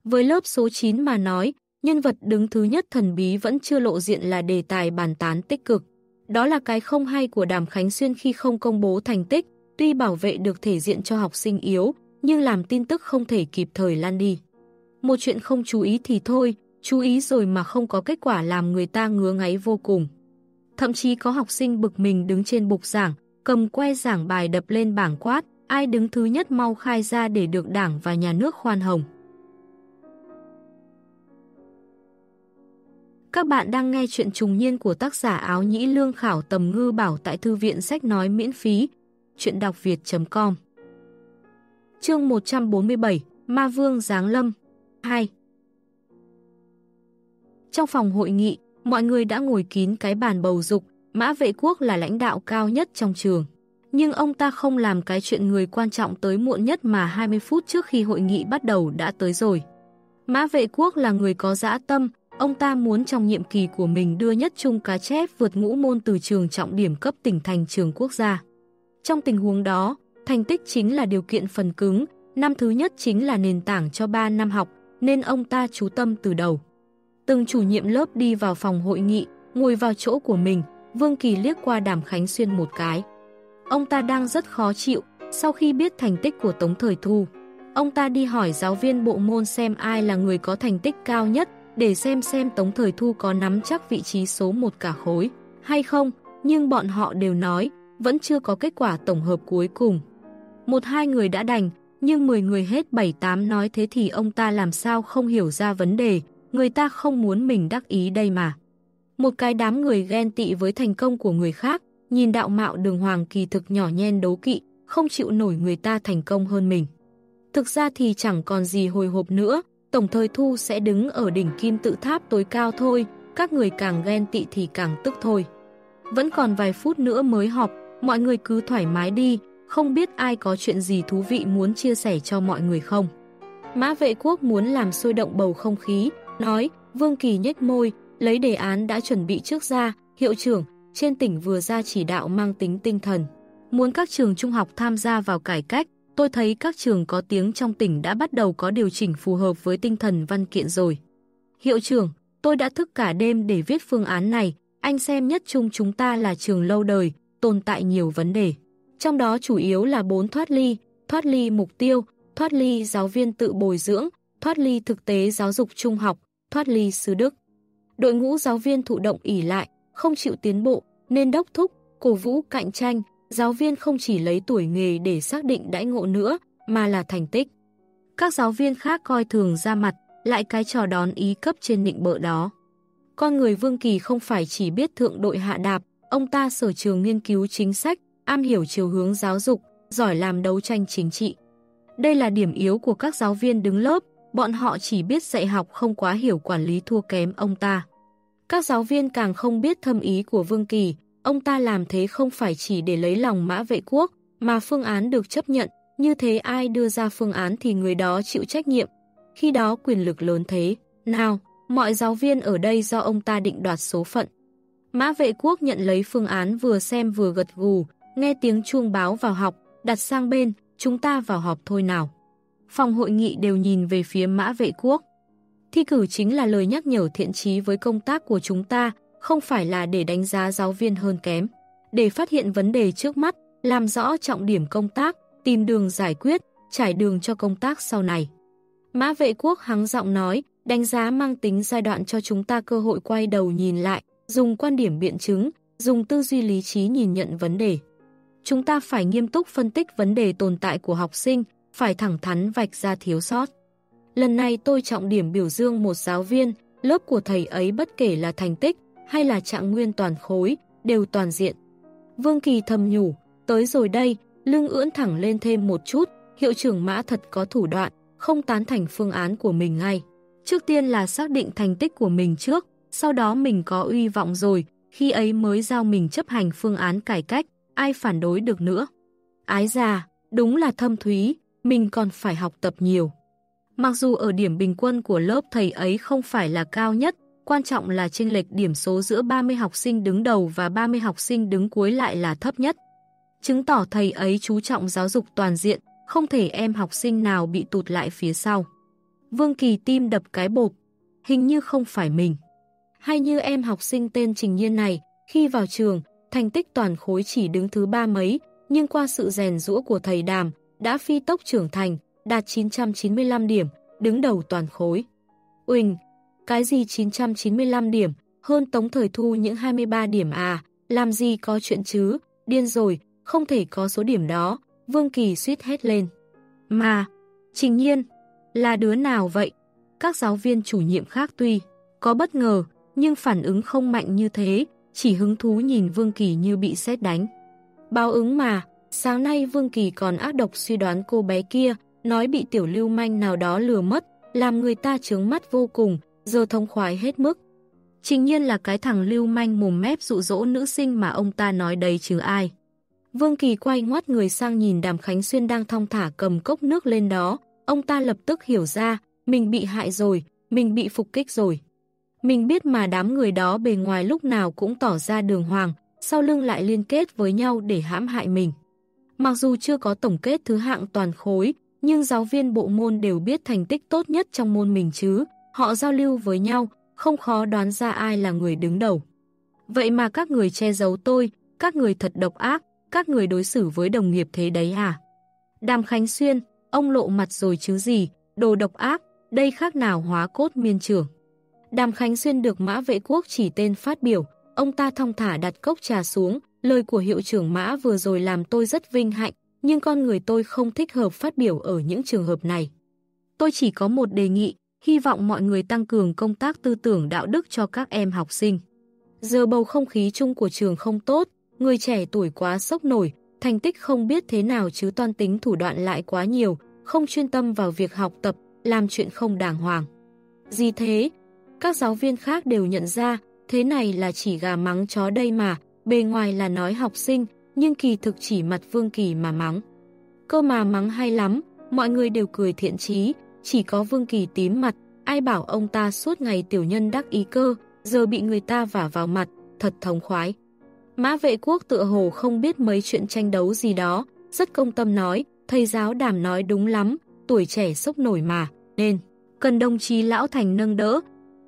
Với lớp số 9 mà nói, nhân vật đứng thứ nhất thần bí vẫn chưa lộ diện là đề tài bàn tán tích cực. Đó là cái không hay của Đàm Khánh Xuyên khi không công bố thành tích, tuy bảo vệ được thể diện cho học sinh yếu, nhưng làm tin tức không thể kịp thời lan đi. Một chuyện không chú ý thì thôi, chú ý rồi mà không có kết quả làm người ta ngứa ngáy vô cùng. Thậm chí có học sinh bực mình đứng trên bục giảng, cầm que giảng bài đập lên bảng quát, ai đứng thứ nhất mau khai ra để được đảng và nhà nước khoan hồng. Các bạn đang nghe chuyện trùng niên của tác giả áo nhĩ lương khảo tầm ngư bảo tại thư viện sách nói miễn phí, chuyện đọc việt.com Chương 147 Ma Vương Giáng Lâm 2 Trong phòng hội nghị, mọi người đã ngồi kín cái bàn bầu dục, Mã Vệ Quốc là lãnh đạo cao nhất trong trường. Nhưng ông ta không làm cái chuyện người quan trọng tới muộn nhất mà 20 phút trước khi hội nghị bắt đầu đã tới rồi. Mã Vệ Quốc là người có dã tâm, ông ta muốn trong nhiệm kỳ của mình đưa nhất chung cá chép vượt ngũ môn từ trường trọng điểm cấp tỉnh thành trường quốc gia. Trong tình huống đó, thành tích chính là điều kiện phần cứng, năm thứ nhất chính là nền tảng cho 3 năm học, nên ông ta chú tâm từ đầu. Từng chủ nhiệm lớp đi vào phòng hội nghị, ngồi vào chỗ của mình, Vương Kỳ liếc qua Đàm Khánh Xuyên một cái. Ông ta đang rất khó chịu, sau khi biết thành tích của Tống Thời Thu. Ông ta đi hỏi giáo viên bộ môn xem ai là người có thành tích cao nhất, để xem xem Tống Thời Thu có nắm chắc vị trí số một cả khối, hay không, nhưng bọn họ đều nói, vẫn chưa có kết quả tổng hợp cuối cùng. Một hai người đã đành, nhưng 10 người hết 7-8 nói thế thì ông ta làm sao không hiểu ra vấn đề, người ta không muốn mình đắc ý đây mà. Một cái đám người ghen tị với thành công của người khác, nhìn đạo mạo đường hoàng kỳ thực nhỏ nhen đấu kỵ, không chịu nổi người ta thành công hơn mình. Thực ra thì chẳng còn gì hồi hộp nữa, Tổng thời thu sẽ đứng ở đỉnh kim tự tháp tối cao thôi, các người càng ghen tị thì càng tức thôi. Vẫn còn vài phút nữa mới họp, mọi người cứ thoải mái đi, không biết ai có chuyện gì thú vị muốn chia sẻ cho mọi người không. Mã vệ quốc muốn làm sôi động bầu không khí, nói, Vương Kỳ nhếch môi, lấy đề án đã chuẩn bị trước ra, hiệu trưởng, trên tỉnh vừa ra chỉ đạo mang tính tinh thần. Muốn các trường trung học tham gia vào cải cách, tôi thấy các trường có tiếng trong tỉnh đã bắt đầu có điều chỉnh phù hợp với tinh thần văn kiện rồi. Hiệu trưởng, tôi đã thức cả đêm để viết phương án này, anh xem nhất chung chúng ta là trường lâu đời, tồn tại nhiều vấn đề. Trong đó chủ yếu là bốn thoát ly, thoát ly mục tiêu, thoát ly giáo viên tự bồi dưỡng, thoát ly thực tế giáo dục trung học, thoát ly sư đức. Đội ngũ giáo viên thụ động ỉ lại, không chịu tiến bộ, nên đốc thúc, cổ vũ cạnh tranh, giáo viên không chỉ lấy tuổi nghề để xác định đãi ngộ nữa, mà là thành tích. Các giáo viên khác coi thường ra mặt, lại cái trò đón ý cấp trên nịnh bợ đó. Con người Vương Kỳ không phải chỉ biết thượng đội hạ đạp, ông ta sở trường nghiên cứu chính sách, am hiểu chiều hướng giáo dục, giỏi làm đấu tranh chính trị. Đây là điểm yếu của các giáo viên đứng lớp, bọn họ chỉ biết dạy học không quá hiểu quản lý thua kém ông ta. Các giáo viên càng không biết thâm ý của Vương Kỳ, ông ta làm thế không phải chỉ để lấy lòng mã vệ quốc, mà phương án được chấp nhận, như thế ai đưa ra phương án thì người đó chịu trách nhiệm. Khi đó quyền lực lớn thế, nào, mọi giáo viên ở đây do ông ta định đoạt số phận. Mã vệ quốc nhận lấy phương án vừa xem vừa gật gù, nghe tiếng chuông báo vào học, đặt sang bên, chúng ta vào họp thôi nào. Phòng hội nghị đều nhìn về phía mã vệ quốc. Thi cử chính là lời nhắc nhở thiện trí với công tác của chúng ta, không phải là để đánh giá giáo viên hơn kém. Để phát hiện vấn đề trước mắt, làm rõ trọng điểm công tác, tìm đường giải quyết, trải đường cho công tác sau này. Mã vệ quốc hắng giọng nói, đánh giá mang tính giai đoạn cho chúng ta cơ hội quay đầu nhìn lại, dùng quan điểm biện chứng, dùng tư duy lý trí nhìn nhận vấn đề. Chúng ta phải nghiêm túc phân tích vấn đề tồn tại của học sinh, phải thẳng thắn vạch ra thiếu sót. Lần này tôi trọng điểm biểu dương một giáo viên, lớp của thầy ấy bất kể là thành tích hay là trạng nguyên toàn khối, đều toàn diện. Vương Kỳ thầm nhủ, tới rồi đây, lưng ưỡn thẳng lên thêm một chút, hiệu trưởng mã thật có thủ đoạn, không tán thành phương án của mình ngay. Trước tiên là xác định thành tích của mình trước, sau đó mình có uy vọng rồi, khi ấy mới giao mình chấp hành phương án cải cách, ai phản đối được nữa. Ái già, đúng là thâm thúy, mình còn phải học tập nhiều. Mặc dù ở điểm bình quân của lớp thầy ấy không phải là cao nhất, quan trọng là chênh lệch điểm số giữa 30 học sinh đứng đầu và 30 học sinh đứng cuối lại là thấp nhất. Chứng tỏ thầy ấy chú trọng giáo dục toàn diện, không thể em học sinh nào bị tụt lại phía sau. Vương Kỳ tim đập cái bột, hình như không phải mình. Hay như em học sinh tên Trình Nhiên này, khi vào trường, thành tích toàn khối chỉ đứng thứ ba mấy, nhưng qua sự rèn rũa của thầy Đàm, đã phi tốc trưởng thành, đạt 995 điểm, đứng đầu toàn khối. Uỳnh, cái gì 995 điểm, hơn Tống Thời Thu những 23 điểm à, làm gì có chuyện chứ, điên rồi, không thể có số điểm đó, Vương Kỳ suýt hết lên. Mà, Trình Nhiên, là đứa nào vậy? Các giáo viên chủ nhiệm khác tuy có bất ngờ, nhưng phản ứng không mạnh như thế, chỉ hứng thú nhìn Vương Kỳ như bị xét đánh. Báo ứng mà, sáng nay Vương Kỳ còn ác độc suy đoán cô bé kia, nói bị tiểu lưu manh nào đó lừa mất, làm người ta trướng mắt vô cùng, giờ thông khoái hết mức. chính nhiên là cái thằng lưu manh mồm mép dụ dỗ nữ sinh mà ông ta nói đấy chứ ai. Vương Kỳ quay ngoắt người sang nhìn Đàm Khánh Xuyên đang thong thả cầm cốc nước lên đó, ông ta lập tức hiểu ra, mình bị hại rồi, mình bị phục kích rồi. Mình biết mà đám người đó bề ngoài lúc nào cũng tỏ ra đường hoàng, sau lưng lại liên kết với nhau để hãm hại mình. Mặc dù chưa có tổng kết thứ hạng toàn khối, nhưng giáo viên bộ môn đều biết thành tích tốt nhất trong môn mình chứ, họ giao lưu với nhau, không khó đoán ra ai là người đứng đầu. Vậy mà các người che giấu tôi, các người thật độc ác, các người đối xử với đồng nghiệp thế đấy à? Đàm Khánh Xuyên, ông lộ mặt rồi chứ gì, đồ độc ác, đây khác nào hóa cốt miên trưởng. Đàm Khánh Xuyên được mã vệ quốc chỉ tên phát biểu, ông ta thong thả đặt cốc trà xuống, lời của hiệu trưởng mã vừa rồi làm tôi rất vinh hạnh, nhưng con người tôi không thích hợp phát biểu ở những trường hợp này. Tôi chỉ có một đề nghị, hy vọng mọi người tăng cường công tác tư tưởng đạo đức cho các em học sinh. Giờ bầu không khí chung của trường không tốt, người trẻ tuổi quá sốc nổi, thành tích không biết thế nào chứ toan tính thủ đoạn lại quá nhiều, không chuyên tâm vào việc học tập, làm chuyện không đàng hoàng. Gì thế? Các giáo viên khác đều nhận ra, thế này là chỉ gà mắng chó đây mà, bề ngoài là nói học sinh, nhưng kỳ thực chỉ mặt Vương Kỳ mà mắng. Cơ mà mắng hay lắm, mọi người đều cười thiện chí, chỉ có Vương Kỳ tím mặt, ai bảo ông ta suốt ngày tiểu nhân đắc ý cơ, giờ bị người ta vả vào mặt, thật thống khoái. Mã vệ quốc tựa hồ không biết mấy chuyện tranh đấu gì đó, rất công tâm nói, thầy giáo đảm nói đúng lắm, tuổi trẻ sốc nổi mà, nên cần đồng chí lão thành nâng đỡ.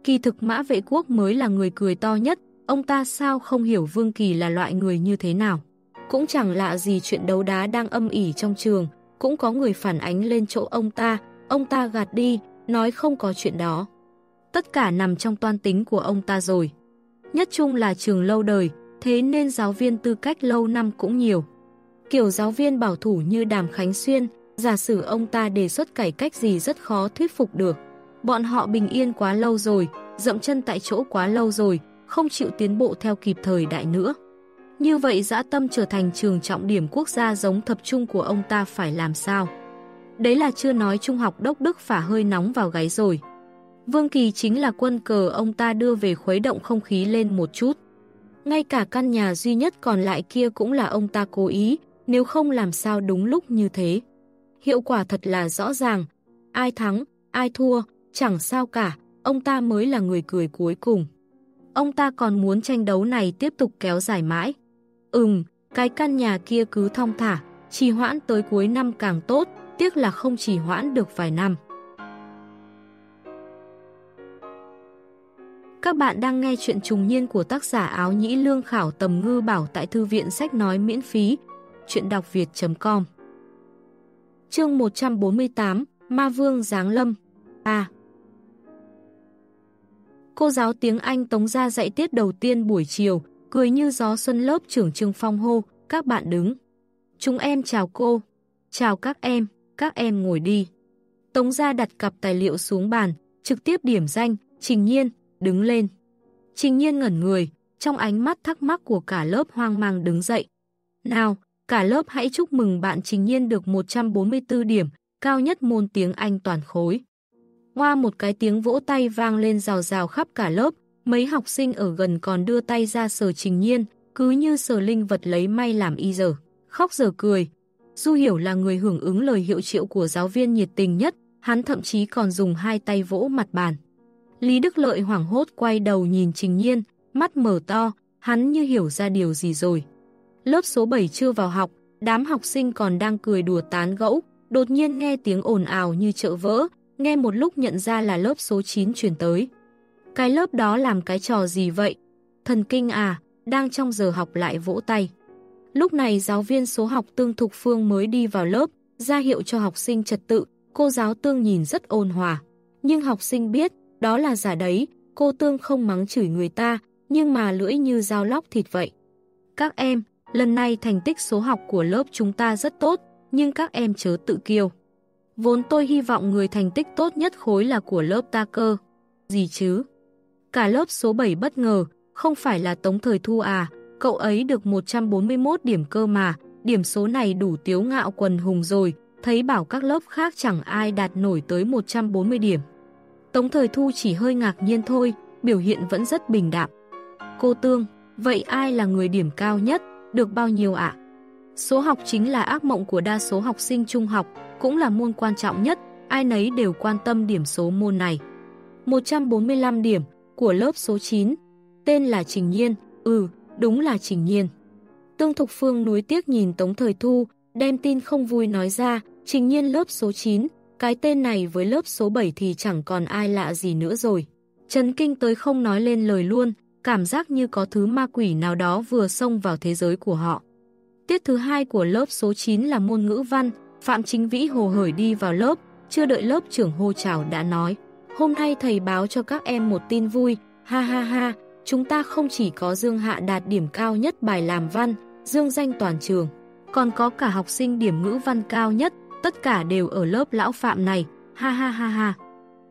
Kỳ thực mã vệ quốc mới là người cười to nhất, ông ta sao không hiểu Vương Kỳ là loại người như thế nào. Cũng chẳng lạ gì chuyện đấu đá đang âm ỉ trong trường, cũng có người phản ánh lên chỗ ông ta, ông ta gạt đi, nói không có chuyện đó. Tất cả nằm trong toan tính của ông ta rồi. Nhất chung là trường lâu đời, thế nên giáo viên tư cách lâu năm cũng nhiều. Kiểu giáo viên bảo thủ như Đàm Khánh Xuyên, giả sử ông ta đề xuất cải cách gì rất khó thuyết phục được. Bọn họ bình yên quá lâu rồi, dậm chân tại chỗ quá lâu rồi, không chịu tiến bộ theo kịp thời đại nữa. Như vậy dã tâm trở thành trường trọng điểm quốc gia giống thập trung của ông ta phải làm sao? Đấy là chưa nói trung học đốc đức phả hơi nóng vào gáy rồi. Vương Kỳ chính là quân cờ ông ta đưa về khuấy động không khí lên một chút. Ngay cả căn nhà duy nhất còn lại kia cũng là ông ta cố ý, nếu không làm sao đúng lúc như thế. Hiệu quả thật là rõ ràng, ai thắng, ai thua, chẳng sao cả, ông ta mới là người cười cuối cùng. Ông ta còn muốn tranh đấu này tiếp tục kéo dài mãi. Ừm, cái căn nhà kia cứ thong thả, trì hoãn tới cuối năm càng tốt, tiếc là không trì hoãn được vài năm. Các bạn đang nghe chuyện trùng niên của tác giả áo nhĩ lương khảo tầm ngư bảo tại thư viện sách nói miễn phí, chuyện đọc việt.com Chương 148 Ma Vương Giáng Lâm A Cô giáo tiếng Anh tống ra dạy tiết đầu tiên buổi chiều, cười như gió xuân lớp trưởng Trương Phong hô, các bạn đứng. Chúng em chào cô. Chào các em, các em ngồi đi. Tống ra đặt cặp tài liệu xuống bàn, trực tiếp điểm danh, trình nhiên, đứng lên. Trình nhiên ngẩn người, trong ánh mắt thắc mắc của cả lớp hoang mang đứng dậy. Nào, cả lớp hãy chúc mừng bạn Trình Nhiên được 144 điểm, cao nhất môn tiếng Anh toàn khối. Hoa một cái tiếng vỗ tay vang lên rào rào khắp cả lớp, mấy học sinh ở gần còn đưa tay ra sờ Trình Nhiên, cứ như sờ linh vật lấy may làm y giờ. Khóc giờ cười. Du Hiểu là người hưởng ứng lời hiệu triệu của giáo viên nhiệt tình nhất, hắn thậm chí còn dùng hai tay vỗ mặt bàn. Lý Đức Lợi hoảng hốt quay đầu nhìn Trình Nhiên, mắt mở to, hắn như hiểu ra điều gì rồi. Lớp số 7 chưa vào học, đám học sinh còn đang cười đùa tán gẫu, đột nhiên nghe tiếng ồn ào như chợ vỡ, nghe một lúc nhận ra là lớp số 9 truyền tới. Cái lớp đó làm cái trò gì vậy? Thần kinh à, đang trong giờ học lại vỗ tay. Lúc này giáo viên số học Tương Thục Phương mới đi vào lớp, ra hiệu cho học sinh trật tự, cô giáo Tương nhìn rất ôn hòa. Nhưng học sinh biết, đó là giả đấy, cô Tương không mắng chửi người ta, nhưng mà lưỡi như dao lóc thịt vậy. Các em, lần này thành tích số học của lớp chúng ta rất tốt, nhưng các em chớ tự kiêu. Vốn tôi hy vọng người thành tích tốt nhất khối là của lớp ta cơ. Gì chứ? Cả lớp số 7 bất ngờ, không phải là Tống Thời Thu à, cậu ấy được 141 điểm cơ mà, điểm số này đủ tiếu ngạo quần hùng rồi, thấy bảo các lớp khác chẳng ai đạt nổi tới 140 điểm. Tống Thời Thu chỉ hơi ngạc nhiên thôi, biểu hiện vẫn rất bình đạm. Cô Tương, vậy ai là người điểm cao nhất, được bao nhiêu ạ? Số học chính là ác mộng của đa số học sinh trung học, cũng là môn quan trọng nhất, ai nấy đều quan tâm điểm số môn này. 145 điểm của lớp số 9, tên là Trình Nhiên, ừ, đúng là Trình Nhiên. Tương Thục Phương nuối tiếc nhìn Tống Thời Thu, đem tin không vui nói ra, Trình Nhiên lớp số 9, cái tên này với lớp số 7 thì chẳng còn ai lạ gì nữa rồi. Trần Kinh tới không nói lên lời luôn, cảm giác như có thứ ma quỷ nào đó vừa xông vào thế giới của họ. Tiết thứ hai của lớp số 9 là môn ngữ văn, Phạm Chính Vĩ hồ hởi đi vào lớp, chưa đợi lớp trưởng hô chào đã nói. Hôm nay thầy báo cho các em một tin vui, ha ha ha, chúng ta không chỉ có Dương Hạ đạt điểm cao nhất bài làm văn, dương danh toàn trường, còn có cả học sinh điểm ngữ văn cao nhất, tất cả đều ở lớp lão Phạm này, ha ha ha ha.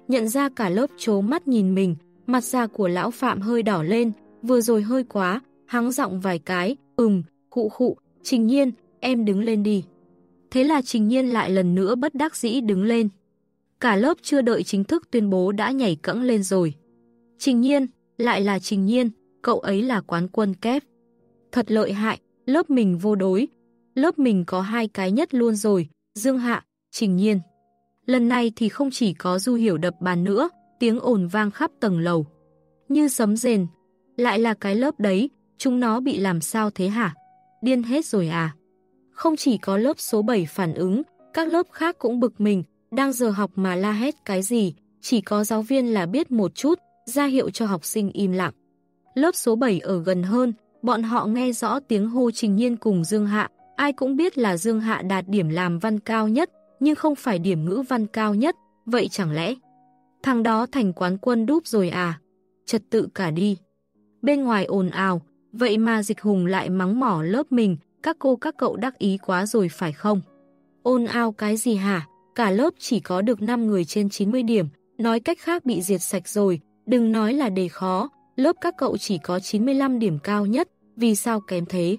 Nhận ra cả lớp chố mắt nhìn mình, mặt da của lão Phạm hơi đỏ lên, vừa rồi hơi quá, hắng giọng vài cái, ừm, khụ khụ, trình nhiên, em đứng lên đi. Thế là trình nhiên lại lần nữa bất đắc dĩ đứng lên. Cả lớp chưa đợi chính thức tuyên bố đã nhảy cẫng lên rồi. Trình nhiên, lại là trình nhiên, cậu ấy là quán quân kép. Thật lợi hại, lớp mình vô đối. Lớp mình có hai cái nhất luôn rồi, Dương Hạ, Trình Nhiên. Lần này thì không chỉ có Du Hiểu đập bàn nữa, tiếng ồn vang khắp tầng lầu. Như sấm rền, lại là cái lớp đấy, chúng nó bị làm sao thế hả? Điên hết rồi à? Không chỉ có lớp số 7 phản ứng, các lớp khác cũng bực mình, đang giờ học mà la hét cái gì, chỉ có giáo viên là biết một chút, ra hiệu cho học sinh im lặng. Lớp số 7 ở gần hơn, bọn họ nghe rõ tiếng hô trình nhiên cùng Dương Hạ, ai cũng biết là Dương Hạ đạt điểm làm văn cao nhất, nhưng không phải điểm ngữ văn cao nhất, vậy chẳng lẽ thằng đó thành quán quân đúp rồi à? Trật tự cả đi. Bên ngoài ồn ào, vậy mà dịch hùng lại mắng mỏ lớp mình, các cô các cậu đắc ý quá rồi phải không? ôn ao cái gì hả? Cả lớp chỉ có được 5 người trên 90 điểm, nói cách khác bị diệt sạch rồi, đừng nói là đề khó, lớp các cậu chỉ có 95 điểm cao nhất, vì sao kém thế?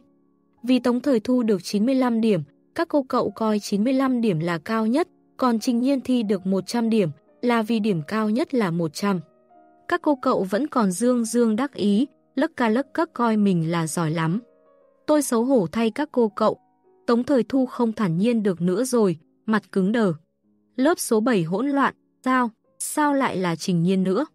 Vì Tống Thời Thu được 95 điểm, các cô cậu coi 95 điểm là cao nhất, còn Trình Nhiên thi được 100 điểm, là vì điểm cao nhất là 100. Các cô cậu vẫn còn dương dương đắc ý, lấc ca lấc cất coi mình là giỏi lắm. Tôi xấu hổ thay các cô cậu. Tống Thời Thu không thản nhiên được nữa rồi, mặt cứng đờ. Lớp số 7 hỗn loạn, sao? Sao lại là Trình Nhiên nữa?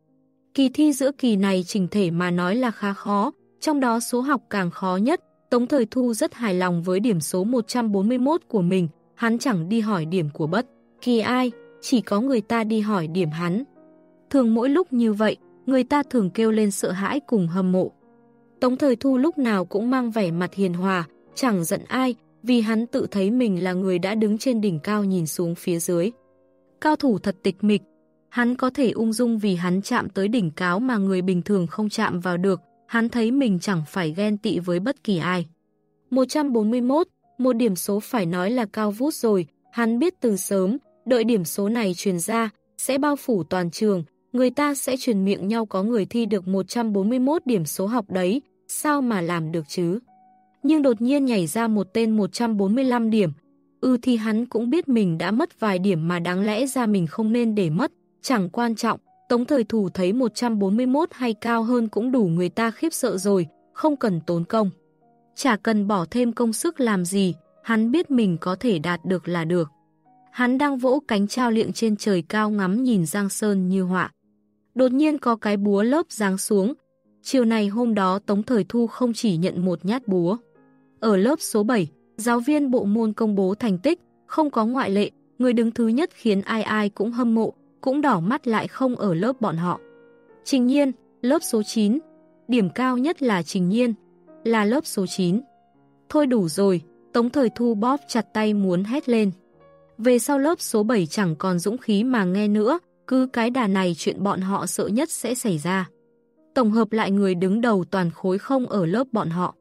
Kỳ thi giữa kỳ này trình thể mà nói là khá khó, trong đó số học càng khó nhất. Tống Thời Thu rất hài lòng với điểm số 141 của mình, hắn chẳng đi hỏi điểm của bất. Kỳ ai, chỉ có người ta đi hỏi điểm hắn. Thường mỗi lúc như vậy, người ta thường kêu lên sợ hãi cùng hâm mộ. Tống Thời Thu lúc nào cũng mang vẻ mặt hiền hòa, chẳng giận ai, vì hắn tự thấy mình là người đã đứng trên đỉnh cao nhìn xuống phía dưới. Cao thủ thật tịch mịch, hắn có thể ung dung vì hắn chạm tới đỉnh cáo mà người bình thường không chạm vào được, hắn thấy mình chẳng phải ghen tị với bất kỳ ai. 141, một điểm số phải nói là cao vút rồi, hắn biết từ sớm, đợi điểm số này truyền ra, sẽ bao phủ toàn trường, người ta sẽ truyền miệng nhau có người thi được 141 điểm số học đấy, sao mà làm được chứ? Nhưng đột nhiên nhảy ra một tên 145 điểm, ư thì hắn cũng biết mình đã mất vài điểm mà đáng lẽ ra mình không nên để mất, chẳng quan trọng, Tống thời thủ thấy 141 hay cao hơn cũng đủ người ta khiếp sợ rồi, không cần tốn công. Chả cần bỏ thêm công sức làm gì, hắn biết mình có thể đạt được là được. Hắn đang vỗ cánh trao liệng trên trời cao ngắm nhìn Giang Sơn như họa. Đột nhiên có cái búa lớp giáng xuống. Chiều này hôm đó Tống Thời Thu không chỉ nhận một nhát búa. Ở lớp số 7, giáo viên bộ môn công bố thành tích, không có ngoại lệ, người đứng thứ nhất khiến ai ai cũng hâm mộ, cũng đỏ mắt lại không ở lớp bọn họ. Trình Nhiên, lớp số 9, điểm cao nhất là Trình Nhiên, là lớp số 9. Thôi đủ rồi, Tống Thời Thu bóp chặt tay muốn hét lên. Về sau lớp số 7 chẳng còn dũng khí mà nghe nữa, cứ cái đà này chuyện bọn họ sợ nhất sẽ xảy ra. Tổng hợp lại người đứng đầu toàn khối không ở lớp bọn họ.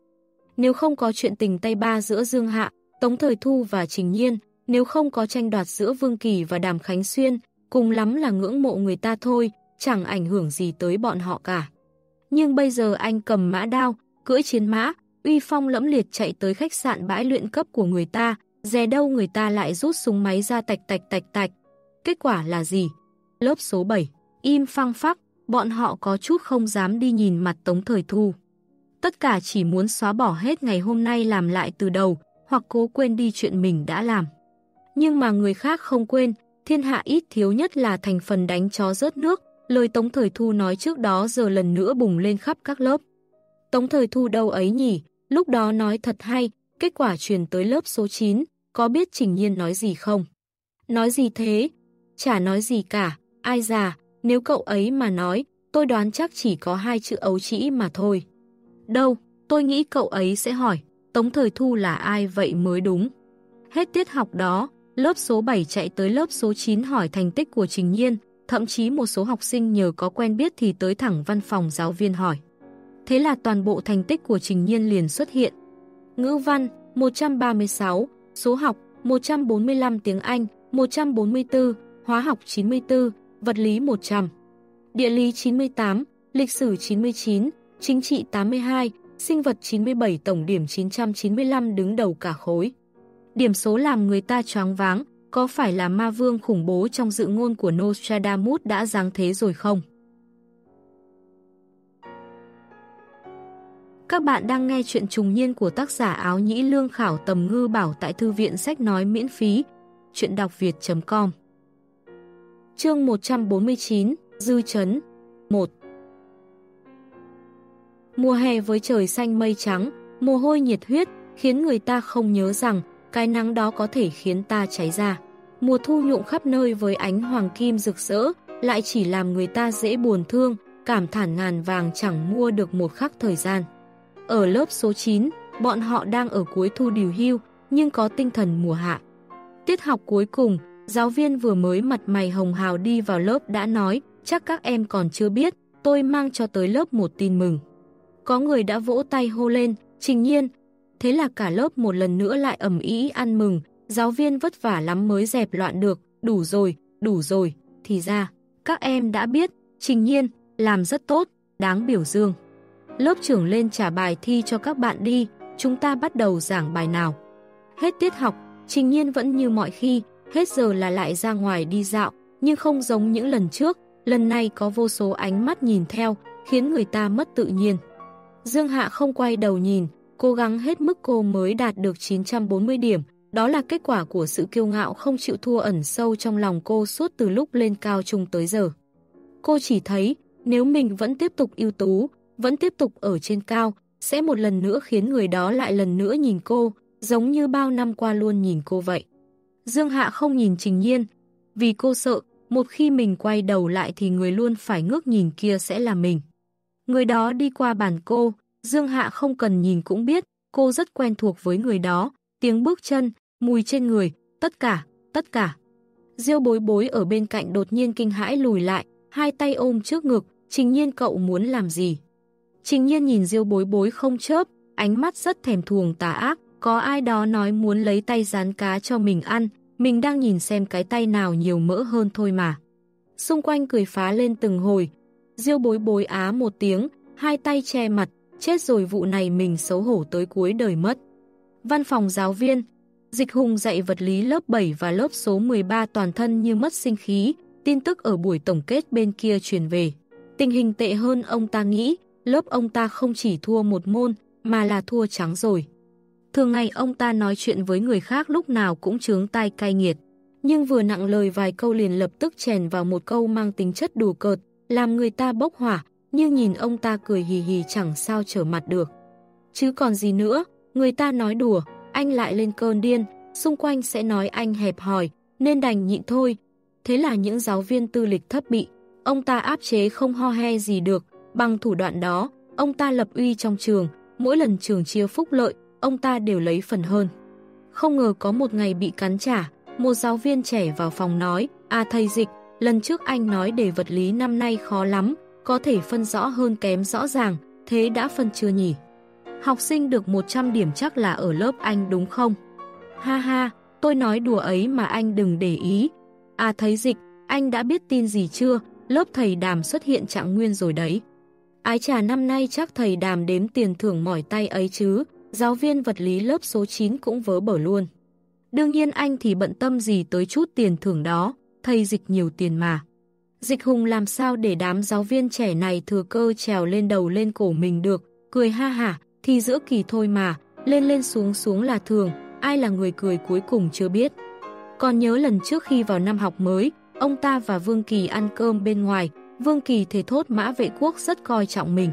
Nếu không có chuyện tình tay ba giữa Dương Hạ, Tống Thời Thu và Trình Nhiên, nếu không có tranh đoạt giữa Vương Kỳ và Đàm Khánh Xuyên, cùng lắm là ngưỡng mộ người ta thôi, chẳng ảnh hưởng gì tới bọn họ cả. Nhưng bây giờ anh cầm mã đao, cưỡi chiến mã, uy phong lẫm liệt chạy tới khách sạn bãi luyện cấp của người ta, dè đâu người ta lại rút súng máy ra tạch tạch tạch tạch. Kết quả là gì? Lớp số 7, im phăng phắc, bọn họ có chút không dám đi nhìn mặt Tống Thời Thu. Tất cả chỉ muốn xóa bỏ hết ngày hôm nay làm lại từ đầu, hoặc cố quên đi chuyện mình đã làm. Nhưng mà người khác không quên, thiên hạ ít thiếu nhất là thành phần đánh chó rớt nước, lời Tống Thời Thu nói trước đó giờ lần nữa bùng lên khắp các lớp. Tống Thời Thu đâu ấy nhỉ, lúc đó nói thật hay, kết quả truyền tới lớp số 9, có biết Trình Nhiên nói gì không? Nói gì thế? Chả nói gì cả, ai già, nếu cậu ấy mà nói, tôi đoán chắc chỉ có hai chữ ấu trĩ mà thôi. Đâu, tôi nghĩ cậu ấy sẽ hỏi, Tống Thời Thu là ai vậy mới đúng. Hết tiết học đó, lớp số 7 chạy tới lớp số 9 hỏi thành tích của Trình Nhiên, thậm chí một số học sinh nhờ có quen biết thì tới thẳng văn phòng giáo viên hỏi. Thế là toàn bộ thành tích của Trình Nhiên liền xuất hiện. Ngữ văn 136, số học 145 tiếng Anh, 144, hóa học 94, vật lý 100, địa lý 98, lịch sử 99, chính trị 82, sinh vật 97 tổng điểm 995 đứng đầu cả khối. Điểm số làm người ta choáng váng, có phải là ma vương khủng bố trong dự ngôn của Nostradamus đã giáng thế rồi không? Các bạn đang nghe chuyện trùng niên của tác giả áo nhĩ lương khảo tầm ngư bảo tại thư viện sách nói miễn phí, chuyện đọc việt.com Chương 149, Dư Chấn 1 Mùa hè với trời xanh mây trắng, mồ hôi nhiệt huyết, khiến người ta không nhớ rằng cái nắng đó có thể khiến ta cháy ra. Mùa thu nhụng khắp nơi với ánh hoàng kim rực rỡ, lại chỉ làm người ta dễ buồn thương, cảm thản ngàn vàng chẳng mua được một khắc thời gian. Ở lớp số 9, bọn họ đang ở cuối thu điều hưu, nhưng có tinh thần mùa hạ. Tiết học cuối cùng, giáo viên vừa mới mặt mày hồng hào đi vào lớp đã nói, chắc các em còn chưa biết, tôi mang cho tới lớp một tin mừng. Có người đã vỗ tay hô lên, trình nhiên. Thế là cả lớp một lần nữa lại ẩm ý ăn mừng, giáo viên vất vả lắm mới dẹp loạn được, đủ rồi, đủ rồi, thì ra, các em đã biết, trình nhiên, làm rất tốt, đáng biểu dương. Lớp trưởng lên trả bài thi cho các bạn đi, chúng ta bắt đầu giảng bài nào. Hết tiết học, trình nhiên vẫn như mọi khi, hết giờ là lại ra ngoài đi dạo, nhưng không giống những lần trước, lần này có vô số ánh mắt nhìn theo, khiến người ta mất tự nhiên. Dương Hạ không quay đầu nhìn, cố gắng hết mức cô mới đạt được 940 điểm, đó là kết quả của sự kiêu ngạo không chịu thua ẩn sâu trong lòng cô suốt từ lúc lên cao trung tới giờ. Cô chỉ thấy, nếu mình vẫn tiếp tục ưu tú, vẫn tiếp tục ở trên cao, sẽ một lần nữa khiến người đó lại lần nữa nhìn cô, giống như bao năm qua luôn nhìn cô vậy. Dương Hạ không nhìn Trình Nhiên, vì cô sợ, một khi mình quay đầu lại thì người luôn phải ngước nhìn kia sẽ là mình. Người đó đi qua bàn cô, Dương Hạ không cần nhìn cũng biết, cô rất quen thuộc với người đó, tiếng bước chân, mùi trên người, tất cả, tất cả. Diêu bối bối ở bên cạnh đột nhiên kinh hãi lùi lại, hai tay ôm trước ngực, trình nhiên cậu muốn làm gì? Trình nhiên nhìn diêu bối bối không chớp, ánh mắt rất thèm thuồng tà ác, có ai đó nói muốn lấy tay rán cá cho mình ăn, mình đang nhìn xem cái tay nào nhiều mỡ hơn thôi mà. Xung quanh cười phá lên từng hồi, diêu bối bối á một tiếng, hai tay che mặt, chết rồi vụ này mình xấu hổ tới cuối đời mất. Văn phòng giáo viên, Dịch Hùng dạy vật lý lớp 7 và lớp số 13 toàn thân như mất sinh khí, tin tức ở buổi tổng kết bên kia truyền về. Tình hình tệ hơn ông ta nghĩ, lớp ông ta không chỉ thua một môn, mà là thua trắng rồi. Thường ngày ông ta nói chuyện với người khác lúc nào cũng chướng tai cay nghiệt, nhưng vừa nặng lời vài câu liền lập tức chèn vào một câu mang tính chất đùa cợt, làm người ta bốc hỏa, nhưng nhìn ông ta cười hì hì chẳng sao trở mặt được. Chứ còn gì nữa, người ta nói đùa, anh lại lên cơn điên, xung quanh sẽ nói anh hẹp hòi, nên đành nhịn thôi. Thế là những giáo viên tư lịch thấp bị, ông ta áp chế không ho he gì được, bằng thủ đoạn đó, ông ta lập uy trong trường, mỗi lần trường chia phúc lợi, ông ta đều lấy phần hơn. Không ngờ có một ngày bị cắn trả, một giáo viên trẻ vào phòng nói, à thầy dịch, lần trước anh nói đề vật lý năm nay khó lắm, có thể phân rõ hơn kém rõ ràng, thế đã phân chưa nhỉ? Học sinh được 100 điểm chắc là ở lớp anh đúng không? Ha ha, tôi nói đùa ấy mà anh đừng để ý. À thấy dịch, anh đã biết tin gì chưa? Lớp thầy đàm xuất hiện trạng nguyên rồi đấy. Ái trà năm nay chắc thầy đàm đếm tiền thưởng mỏi tay ấy chứ, giáo viên vật lý lớp số 9 cũng vớ bở luôn. Đương nhiên anh thì bận tâm gì tới chút tiền thưởng đó, thầy dịch nhiều tiền mà. Dịch hùng làm sao để đám giáo viên trẻ này thừa cơ trèo lên đầu lên cổ mình được, cười ha hả, thì giữa kỳ thôi mà, lên lên xuống xuống là thường, ai là người cười cuối cùng chưa biết. Còn nhớ lần trước khi vào năm học mới, ông ta và Vương Kỳ ăn cơm bên ngoài, Vương Kỳ thề thốt mã vệ quốc rất coi trọng mình.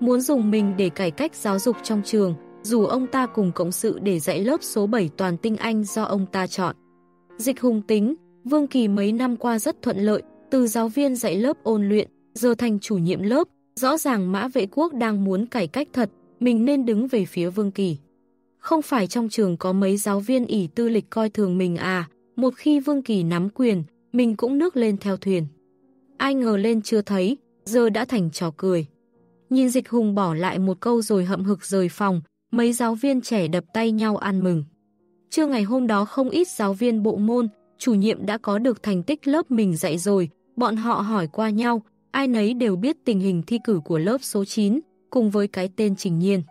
Muốn dùng mình để cải cách giáo dục trong trường, dù ông ta cùng cộng sự để dạy lớp số 7 toàn tinh Anh do ông ta chọn. Dịch hùng tính, Vương Kỳ mấy năm qua rất thuận lợi, từ giáo viên dạy lớp ôn luyện, giờ thành chủ nhiệm lớp, rõ ràng mã vệ quốc đang muốn cải cách thật, mình nên đứng về phía Vương Kỳ. Không phải trong trường có mấy giáo viên ỷ tư lịch coi thường mình à, một khi Vương Kỳ nắm quyền, mình cũng nước lên theo thuyền. Ai ngờ lên chưa thấy, giờ đã thành trò cười. Nhìn dịch hùng bỏ lại một câu rồi hậm hực rời phòng, mấy giáo viên trẻ đập tay nhau ăn mừng. Trưa ngày hôm đó không ít giáo viên bộ môn, chủ nhiệm đã có được thành tích lớp mình dạy rồi, bọn họ hỏi qua nhau, ai nấy đều biết tình hình thi cử của lớp số 9, cùng với cái tên Trình Nhiên.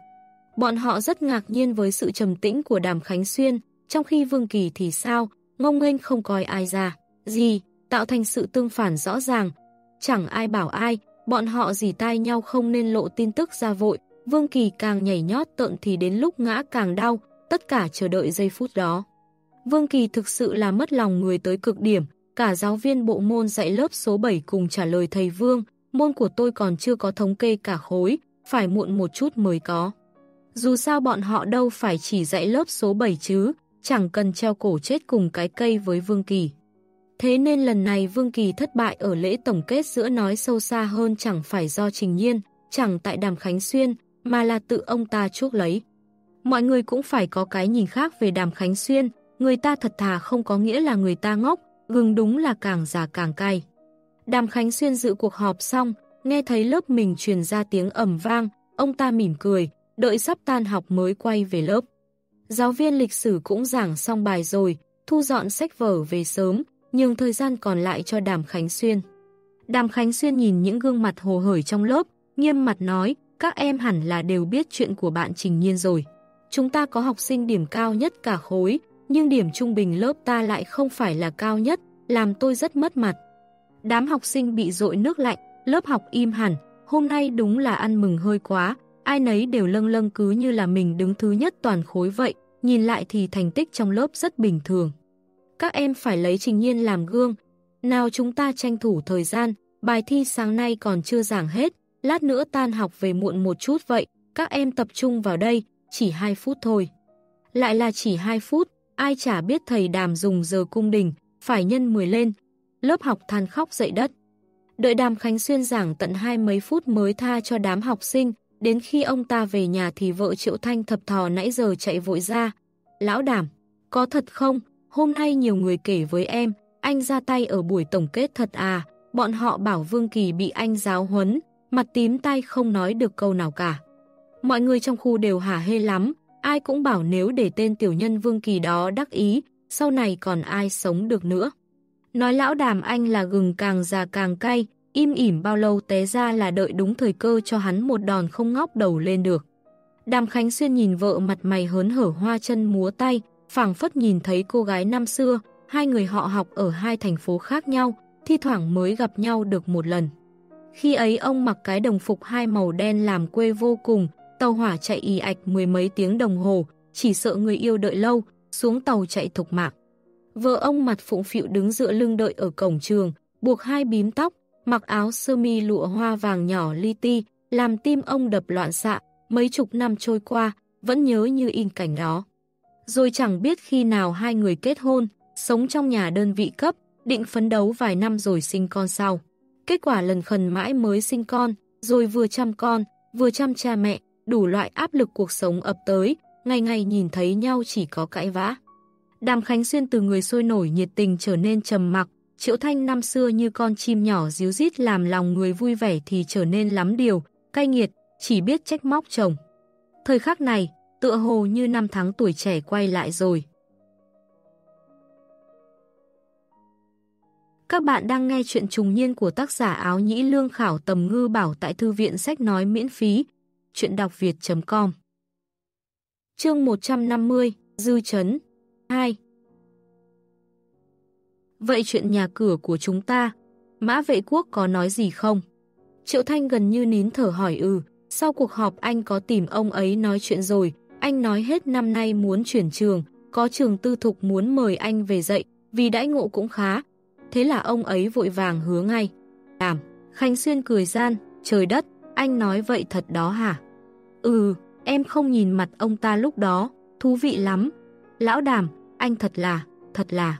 Bọn họ rất ngạc nhiên với sự trầm tĩnh của Đàm Khánh Xuyên, trong khi Vương Kỳ thì sao, ngông nghênh không coi ai ra. Gì, tạo thành sự tương phản rõ ràng. Chẳng ai bảo ai, bọn họ dì tai nhau không nên lộ tin tức ra vội. Vương Kỳ càng nhảy nhót tợn thì đến lúc ngã càng đau, tất cả chờ đợi giây phút đó. Vương Kỳ thực sự là mất lòng người tới cực điểm, cả giáo viên bộ môn dạy lớp số 7 cùng trả lời thầy Vương, môn của tôi còn chưa có thống kê cả khối, phải muộn một chút mới có. Dù sao bọn họ đâu phải chỉ dạy lớp số 7 chứ, chẳng cần treo cổ chết cùng cái cây với Vương Kỳ. Thế nên lần này Vương Kỳ thất bại ở lễ tổng kết giữa nói sâu xa hơn chẳng phải do Trình Nhiên, chẳng tại Đàm Khánh Xuyên, mà là tự ông ta chuốc lấy. Mọi người cũng phải có cái nhìn khác về Đàm Khánh Xuyên, người ta thật thà không có nghĩa là người ta ngốc, gừng đúng là càng già càng cay. Đàm Khánh Xuyên dự cuộc họp xong, nghe thấy lớp mình truyền ra tiếng ầm vang, ông ta mỉm cười, đợi sắp tan học mới quay về lớp. Giáo viên lịch sử cũng giảng xong bài rồi, thu dọn sách vở về sớm, nhưng thời gian còn lại cho Đàm Khánh Xuyên. Đàm Khánh Xuyên nhìn những gương mặt hồ hởi trong lớp, nghiêm mặt nói, các em hẳn là đều biết chuyện của bạn Trình Nhiên rồi. Chúng ta có học sinh điểm cao nhất cả khối, nhưng điểm trung bình lớp ta lại không phải là cao nhất, làm tôi rất mất mặt. Đám học sinh bị dội nước lạnh, lớp học im hẳn, hôm nay đúng là ăn mừng hơi quá, ai nấy đều lâng lâng cứ như là mình đứng thứ nhất toàn khối vậy, nhìn lại thì thành tích trong lớp rất bình thường. Các em phải lấy Trình Nhiên làm gương, nào chúng ta tranh thủ thời gian, bài thi sáng nay còn chưa giảng hết, lát nữa tan học về muộn một chút vậy, các em tập trung vào đây, chỉ 2 phút thôi. Lại là chỉ 2 phút, ai chả biết thầy đàm dùng giờ cung đình, phải nhân 10 lên. Lớp học than khóc dậy đất. Đợi đàm Khánh Xuyên giảng tận hai mấy phút mới tha cho đám học sinh, đến khi ông ta về nhà thì vợ Triệu Thanh thập thò nãy giờ chạy vội ra. Lão đàm, có thật không? Hôm nay nhiều người kể với em, anh ra tay ở buổi tổng kết thật à, bọn họ bảo Vương Kỳ bị anh giáo huấn, mặt tím tay không nói được câu nào cả. Mọi người trong khu đều hả hê lắm, ai cũng bảo nếu để tên tiểu nhân Vương Kỳ đó đắc ý, sau này còn ai sống được nữa. Nói lão đàm anh là gừng càng già càng cay, im ỉm bao lâu té ra là đợi đúng thời cơ cho hắn một đòn không ngóc đầu lên được. Đàm Khánh Xuyên nhìn vợ mặt mày hớn hở hoa chân múa tay, phảng phất nhìn thấy cô gái năm xưa, hai người họ học ở hai thành phố khác nhau, thi thoảng mới gặp nhau được một lần. Khi ấy ông mặc cái đồng phục hai màu đen làm quê vô cùng, tàu hỏa chạy y ạch mười mấy tiếng đồng hồ, chỉ sợ người yêu đợi lâu, xuống tàu chạy thục mạng. Vợ ông mặt phụng phịu đứng dựa lưng đợi ở cổng trường, buộc hai bím tóc, mặc áo sơ mi lụa hoa vàng nhỏ li ti, làm tim ông đập loạn xạ, mấy chục năm trôi qua, vẫn nhớ như in cảnh đó. Rồi chẳng biết khi nào hai người kết hôn, sống trong nhà đơn vị cấp, định phấn đấu vài năm rồi sinh con sau. Kết quả lần khẩn mãi mới sinh con, rồi vừa chăm con, vừa chăm cha mẹ, đủ loại áp lực cuộc sống ập tới, ngày ngày nhìn thấy nhau chỉ có cãi vã. Đàm Khánh Xuyên từ người sôi nổi nhiệt tình trở nên trầm mặc, Triệu Thanh năm xưa như con chim nhỏ díu dít làm lòng người vui vẻ thì trở nên lắm điều, cay nghiệt, chỉ biết trách móc chồng. Thời khắc này, tựa hồ như năm tháng tuổi trẻ quay lại rồi. Các bạn đang nghe chuyện trùng niên của tác giả áo nhĩ lương khảo tầm ngư bảo tại thư viện sách nói miễn phí. Chuyện đọc việt.com Chương 150 Dư chấn 2 Vậy chuyện nhà cửa của chúng ta, Mã vệ quốc có nói gì không? Triệu Thanh gần như nín thở hỏi ừ, sau cuộc họp anh có tìm ông ấy nói chuyện rồi, anh nói hết năm nay muốn chuyển trường, có trường tư thục muốn mời anh về dạy, vì đãi ngộ cũng khá. Thế là ông ấy vội vàng hứa ngay. Đàm, Khánh Xuyên cười gian, trời đất, anh nói vậy thật đó hả? Ừ, em không nhìn mặt ông ta lúc đó, thú vị lắm. Lão đàm, anh thật là, thật là.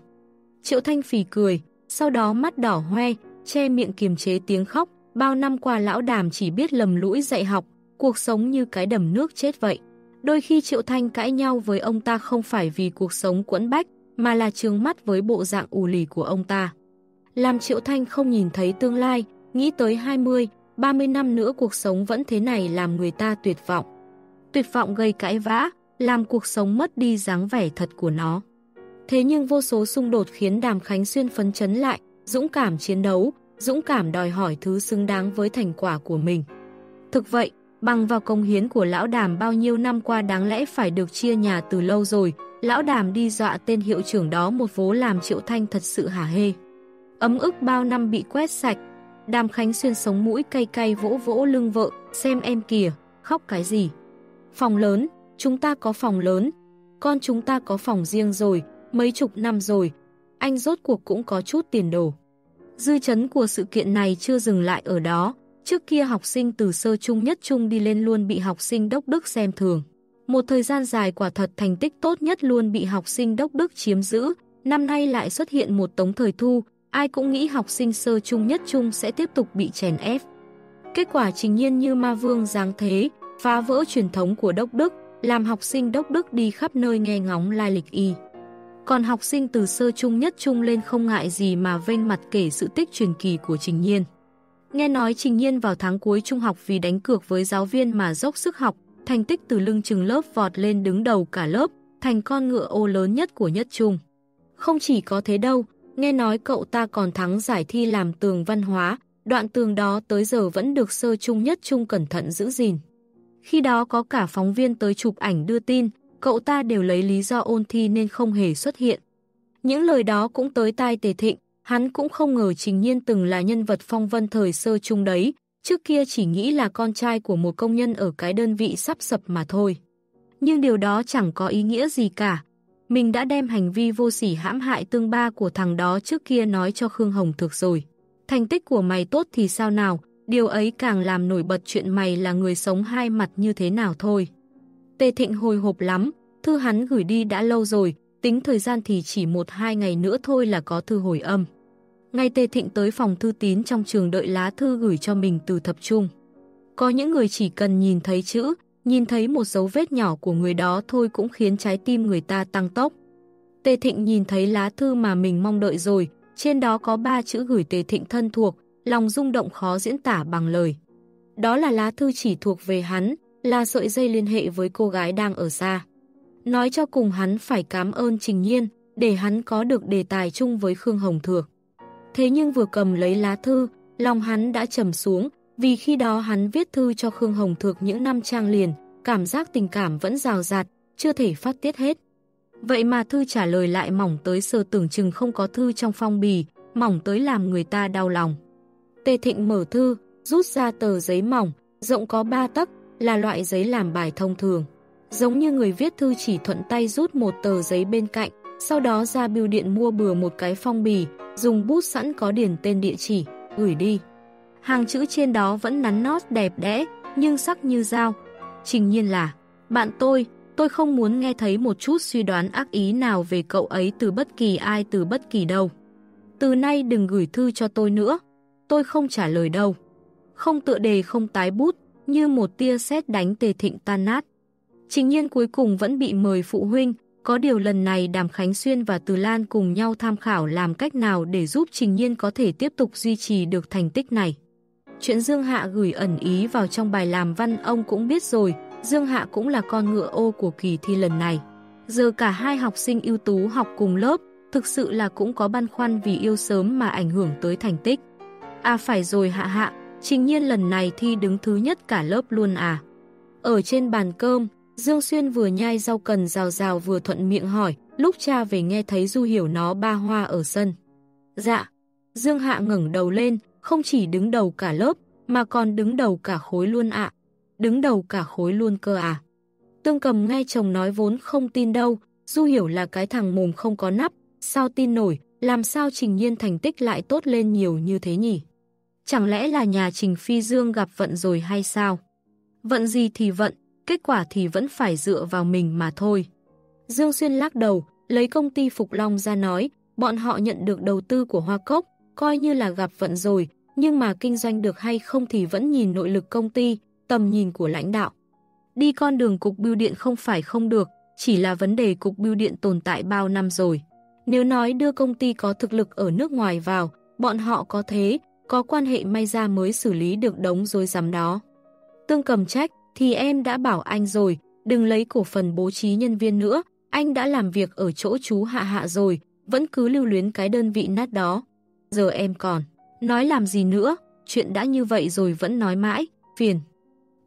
Triệu Thanh phì cười, sau đó mắt đỏ hoe, che miệng kiềm chế tiếng khóc. Bao năm qua lão đàm chỉ biết lầm lũi dạy học, cuộc sống như cái đầm nước chết vậy. Đôi khi Triệu Thanh cãi nhau với ông ta không phải vì cuộc sống quẫn bách, mà là trường mắt với bộ dạng ù lì của ông ta. Làm Triệu Thanh không nhìn thấy tương lai, nghĩ tới 20, 30 năm nữa cuộc sống vẫn thế này làm người ta tuyệt vọng. Tuyệt vọng gây cãi vã, làm cuộc sống mất đi dáng vẻ thật của nó. Thế nhưng vô số xung đột khiến Đàm Khánh Xuyên phấn chấn lại, dũng cảm chiến đấu, dũng cảm đòi hỏi thứ xứng đáng với thành quả của mình. Thực vậy, bằng vào công hiến của lão đàm bao nhiêu năm qua đáng lẽ phải được chia nhà từ lâu rồi, lão đàm đi dọa tên hiệu trưởng đó một vố làm triệu thanh thật sự hả hê. Ấm ức bao năm bị quét sạch, đàm khánh xuyên sống mũi cay cay vỗ vỗ lưng vợ, xem em kìa, khóc cái gì. Phòng lớn, chúng ta có phòng lớn, con chúng ta có phòng riêng rồi, mấy chục năm rồi, anh rốt cuộc cũng có chút tiền đồ. Dư chấn của sự kiện này chưa dừng lại ở đó, trước kia học sinh từ sơ trung nhất trung đi lên luôn bị học sinh đốc đức xem thường. Một thời gian dài quả thật thành tích tốt nhất luôn bị học sinh đốc đức chiếm giữ, năm nay lại xuất hiện một tống thời thu, ai cũng nghĩ học sinh sơ trung nhất trung sẽ tiếp tục bị chèn ép. Kết quả trình nhiên như ma vương giáng thế, phá vỡ truyền thống của đốc đức, làm học sinh đốc đức đi khắp nơi nghe ngóng lai lịch y. Còn học sinh từ sơ trung nhất trung lên không ngại gì mà vênh mặt kể sự tích truyền kỳ của Trình Nhiên. Nghe nói Trình Nhiên vào tháng cuối trung học vì đánh cược với giáo viên mà dốc sức học, thành tích từ lưng chừng lớp vọt lên đứng đầu cả lớp, thành con ngựa ô lớn nhất của nhất trung. Không chỉ có thế đâu, nghe nói cậu ta còn thắng giải thi làm tường văn hóa, đoạn tường đó tới giờ vẫn được sơ trung nhất trung cẩn thận giữ gìn. Khi đó có cả phóng viên tới chụp ảnh đưa tin, cậu ta đều lấy lý do ôn thi nên không hề xuất hiện. Những lời đó cũng tới tai tề thịnh, hắn cũng không ngờ Trình Nhiên từng là nhân vật phong vân thời sơ trung đấy, trước kia chỉ nghĩ là con trai của một công nhân ở cái đơn vị sắp sập mà thôi. Nhưng điều đó chẳng có ý nghĩa gì cả. Mình đã đem hành vi vô sỉ hãm hại tương ba của thằng đó trước kia nói cho Khương Hồng thực rồi. Thành tích của mày tốt thì sao nào, điều ấy càng làm nổi bật chuyện mày là người sống hai mặt như thế nào thôi. Tề Thịnh hồi hộp lắm, thư hắn gửi đi đã lâu rồi, tính thời gian thì chỉ một hai ngày nữa thôi là có thư hồi âm. Ngay Tề Thịnh tới phòng thư tín trong trường đợi lá thư gửi cho mình từ thập trung. Có những người chỉ cần nhìn thấy chữ, nhìn thấy một dấu vết nhỏ của người đó thôi cũng khiến trái tim người ta tăng tốc. Tề Thịnh nhìn thấy lá thư mà mình mong đợi rồi, trên đó có ba chữ gửi Tề Thịnh thân thuộc, lòng rung động khó diễn tả bằng lời. Đó là lá thư chỉ thuộc về hắn, là sợi dây liên hệ với cô gái đang ở xa. Nói cho cùng hắn phải cảm ơn Trình Nhiên, để hắn có được đề tài chung với Khương Hồng Thược. Thế nhưng vừa cầm lấy lá thư, lòng hắn đã trầm xuống, vì khi đó hắn viết thư cho Khương Hồng Thược những năm trang liền, cảm giác tình cảm vẫn rào rạt, chưa thể phát tiết hết. Vậy mà thư trả lời lại mỏng tới sơ tưởng chừng không có thư trong phong bì, mỏng tới làm người ta đau lòng. Tề Thịnh mở thư, rút ra tờ giấy mỏng, rộng có 3 tấc, là loại giấy làm bài thông thường. Giống như người viết thư chỉ thuận tay rút một tờ giấy bên cạnh, sau đó ra bưu điện mua bừa một cái phong bì, dùng bút sẵn có điền tên địa chỉ, gửi đi. Hàng chữ trên đó vẫn nắn nót đẹp đẽ, nhưng sắc như dao. Trình nhiên là, bạn tôi, tôi không muốn nghe thấy một chút suy đoán ác ý nào về cậu ấy từ bất kỳ ai từ bất kỳ đâu. Từ nay đừng gửi thư cho tôi nữa, tôi không trả lời đâu. Không tựa đề không tái bút, như một tia sét đánh tề thịnh tan nát. Trình nhiên cuối cùng vẫn bị mời phụ huynh, có điều lần này Đàm Khánh Xuyên và Từ Lan cùng nhau tham khảo làm cách nào để giúp Trình Nhiên có thể tiếp tục duy trì được thành tích này. Chuyện Dương Hạ gửi ẩn ý vào trong bài làm văn ông cũng biết rồi, Dương Hạ cũng là con ngựa ô của kỳ thi lần này. Giờ cả hai học sinh ưu tú học cùng lớp, thực sự là cũng có băn khoăn vì yêu sớm mà ảnh hưởng tới thành tích. À phải rồi Hạ Hạ, Trình Nhiên lần này thi đứng thứ nhất cả lớp luôn à. Ở trên bàn cơm, Dương Xuyên vừa nhai rau cần rào rào vừa thuận miệng hỏi, lúc cha về nghe thấy Du hiểu nó ba hoa ở sân. Dạ, Dương Hạ ngẩng đầu lên, không chỉ đứng đầu cả lớp, mà còn đứng đầu cả khối luôn ạ. Đứng đầu cả khối luôn cơ à. Tương cầm nghe chồng nói vốn không tin đâu, Du hiểu là cái thằng mồm không có nắp, sao tin nổi, làm sao Trình Nhiên thành tích lại tốt lên nhiều như thế nhỉ? Chẳng lẽ là nhà Trình Phi Dương gặp vận rồi hay sao? Vận gì thì vận, kết quả thì vẫn phải dựa vào mình mà thôi. Dương Xuyên lắc đầu, lấy công ty Phục Long ra nói, bọn họ nhận được đầu tư của Hoa Cốc, coi như là gặp vận rồi, nhưng mà kinh doanh được hay không thì vẫn nhìn nội lực công ty, tầm nhìn của lãnh đạo. Đi con đường cục bưu điện không phải không được, chỉ là vấn đề cục bưu điện tồn tại bao năm rồi. Nếu nói đưa công ty có thực lực ở nước ngoài vào, bọn họ có thế, có quan hệ may ra mới xử lý được đống dối rắm đó. Tương cầm trách, thì em đã bảo anh rồi, đừng lấy cổ phần bố trí nhân viên nữa, anh đã làm việc ở chỗ chú hạ hạ rồi, vẫn cứ lưu luyến cái đơn vị nát đó. Giờ em còn, nói làm gì nữa, chuyện đã như vậy rồi vẫn nói mãi, phiền.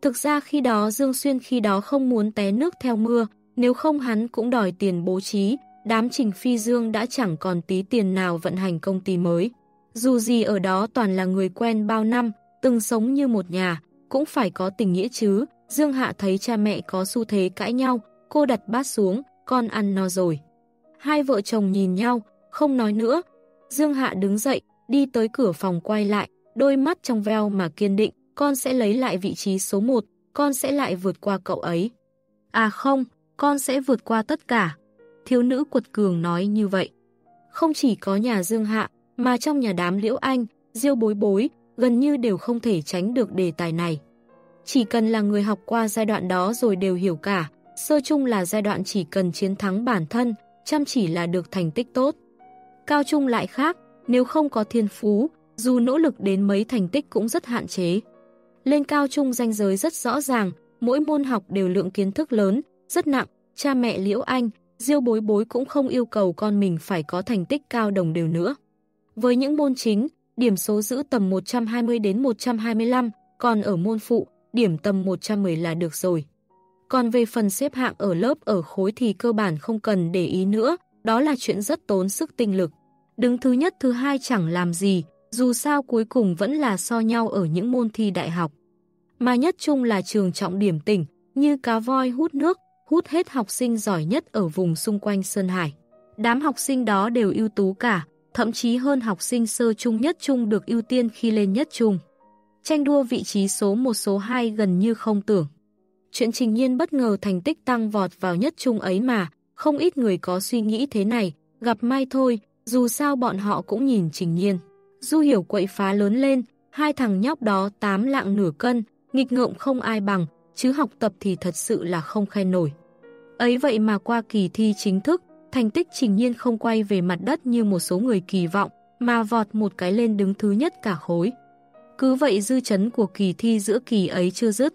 Thực ra khi đó Dương Xuyên khi đó không muốn té nước theo mưa, nếu không hắn cũng đòi tiền bố trí, đám Trình Phi Dương đã chẳng còn tí tiền nào vận hành công ty mới. Dù gì ở đó toàn là người quen bao năm, từng sống như một nhà, cũng phải có tình nghĩa chứ, Dương Hạ thấy cha mẹ có xu thế cãi nhau, cô đặt bát xuống, con ăn no rồi. Hai vợ chồng nhìn nhau, không nói nữa. Dương Hạ đứng dậy, đi tới cửa phòng quay lại, đôi mắt trong veo mà kiên định, con sẽ lấy lại vị trí số 1, con sẽ lại vượt qua cậu ấy. À không, con sẽ vượt qua tất cả. Thiếu nữ quật cường nói như vậy. Không chỉ có nhà Dương Hạ, mà trong nhà đám Liễu Anh, Diêu Bối Bối, gần như đều không thể tránh được đề tài này. Chỉ cần là người học qua giai đoạn đó rồi đều hiểu cả, sơ chung là giai đoạn chỉ cần chiến thắng bản thân, chăm chỉ là được thành tích tốt. Cao trung lại khác, nếu không có thiên phú, dù nỗ lực đến mấy thành tích cũng rất hạn chế. Lên cao trung danh giới rất rõ ràng, mỗi môn học đều lượng kiến thức lớn, rất nặng, cha mẹ Liễu Anh, Diêu Bối Bối cũng không yêu cầu con mình phải có thành tích cao đồng đều nữa. Với những môn chính, điểm số giữ tầm 120 đến 125, còn ở môn phụ, điểm tầm 110 là được rồi. Còn về phần xếp hạng ở lớp ở khối thì cơ bản không cần để ý nữa, đó là chuyện rất tốn sức tinh lực. Đứng thứ nhất thứ hai chẳng làm gì, dù sao cuối cùng vẫn là so nhau ở những môn thi đại học. Mà nhất chung là trường trọng điểm tỉnh, như cá voi hút nước, hút hết học sinh giỏi nhất ở vùng xung quanh Sơn Hải. Đám học sinh đó đều ưu tú cả, thậm chí hơn học sinh sơ trung nhất trung được ưu tiên khi lên nhất trung. Tranh đua vị trí số 1 số 2 gần như không tưởng. Chuyện trình nhiên bất ngờ thành tích tăng vọt vào nhất trung ấy mà, không ít người có suy nghĩ thế này, gặp may thôi, dù sao bọn họ cũng nhìn trình nhiên. Du hiểu quậy phá lớn lên, hai thằng nhóc đó tám lạng nửa cân, nghịch ngợm không ai bằng, chứ học tập thì thật sự là không khen nổi. Ấy vậy mà qua kỳ thi chính thức, thành tích trình nhiên không quay về mặt đất như một số người kỳ vọng, mà vọt một cái lên đứng thứ nhất cả khối. Cứ vậy dư chấn của kỳ thi giữa kỳ ấy chưa dứt.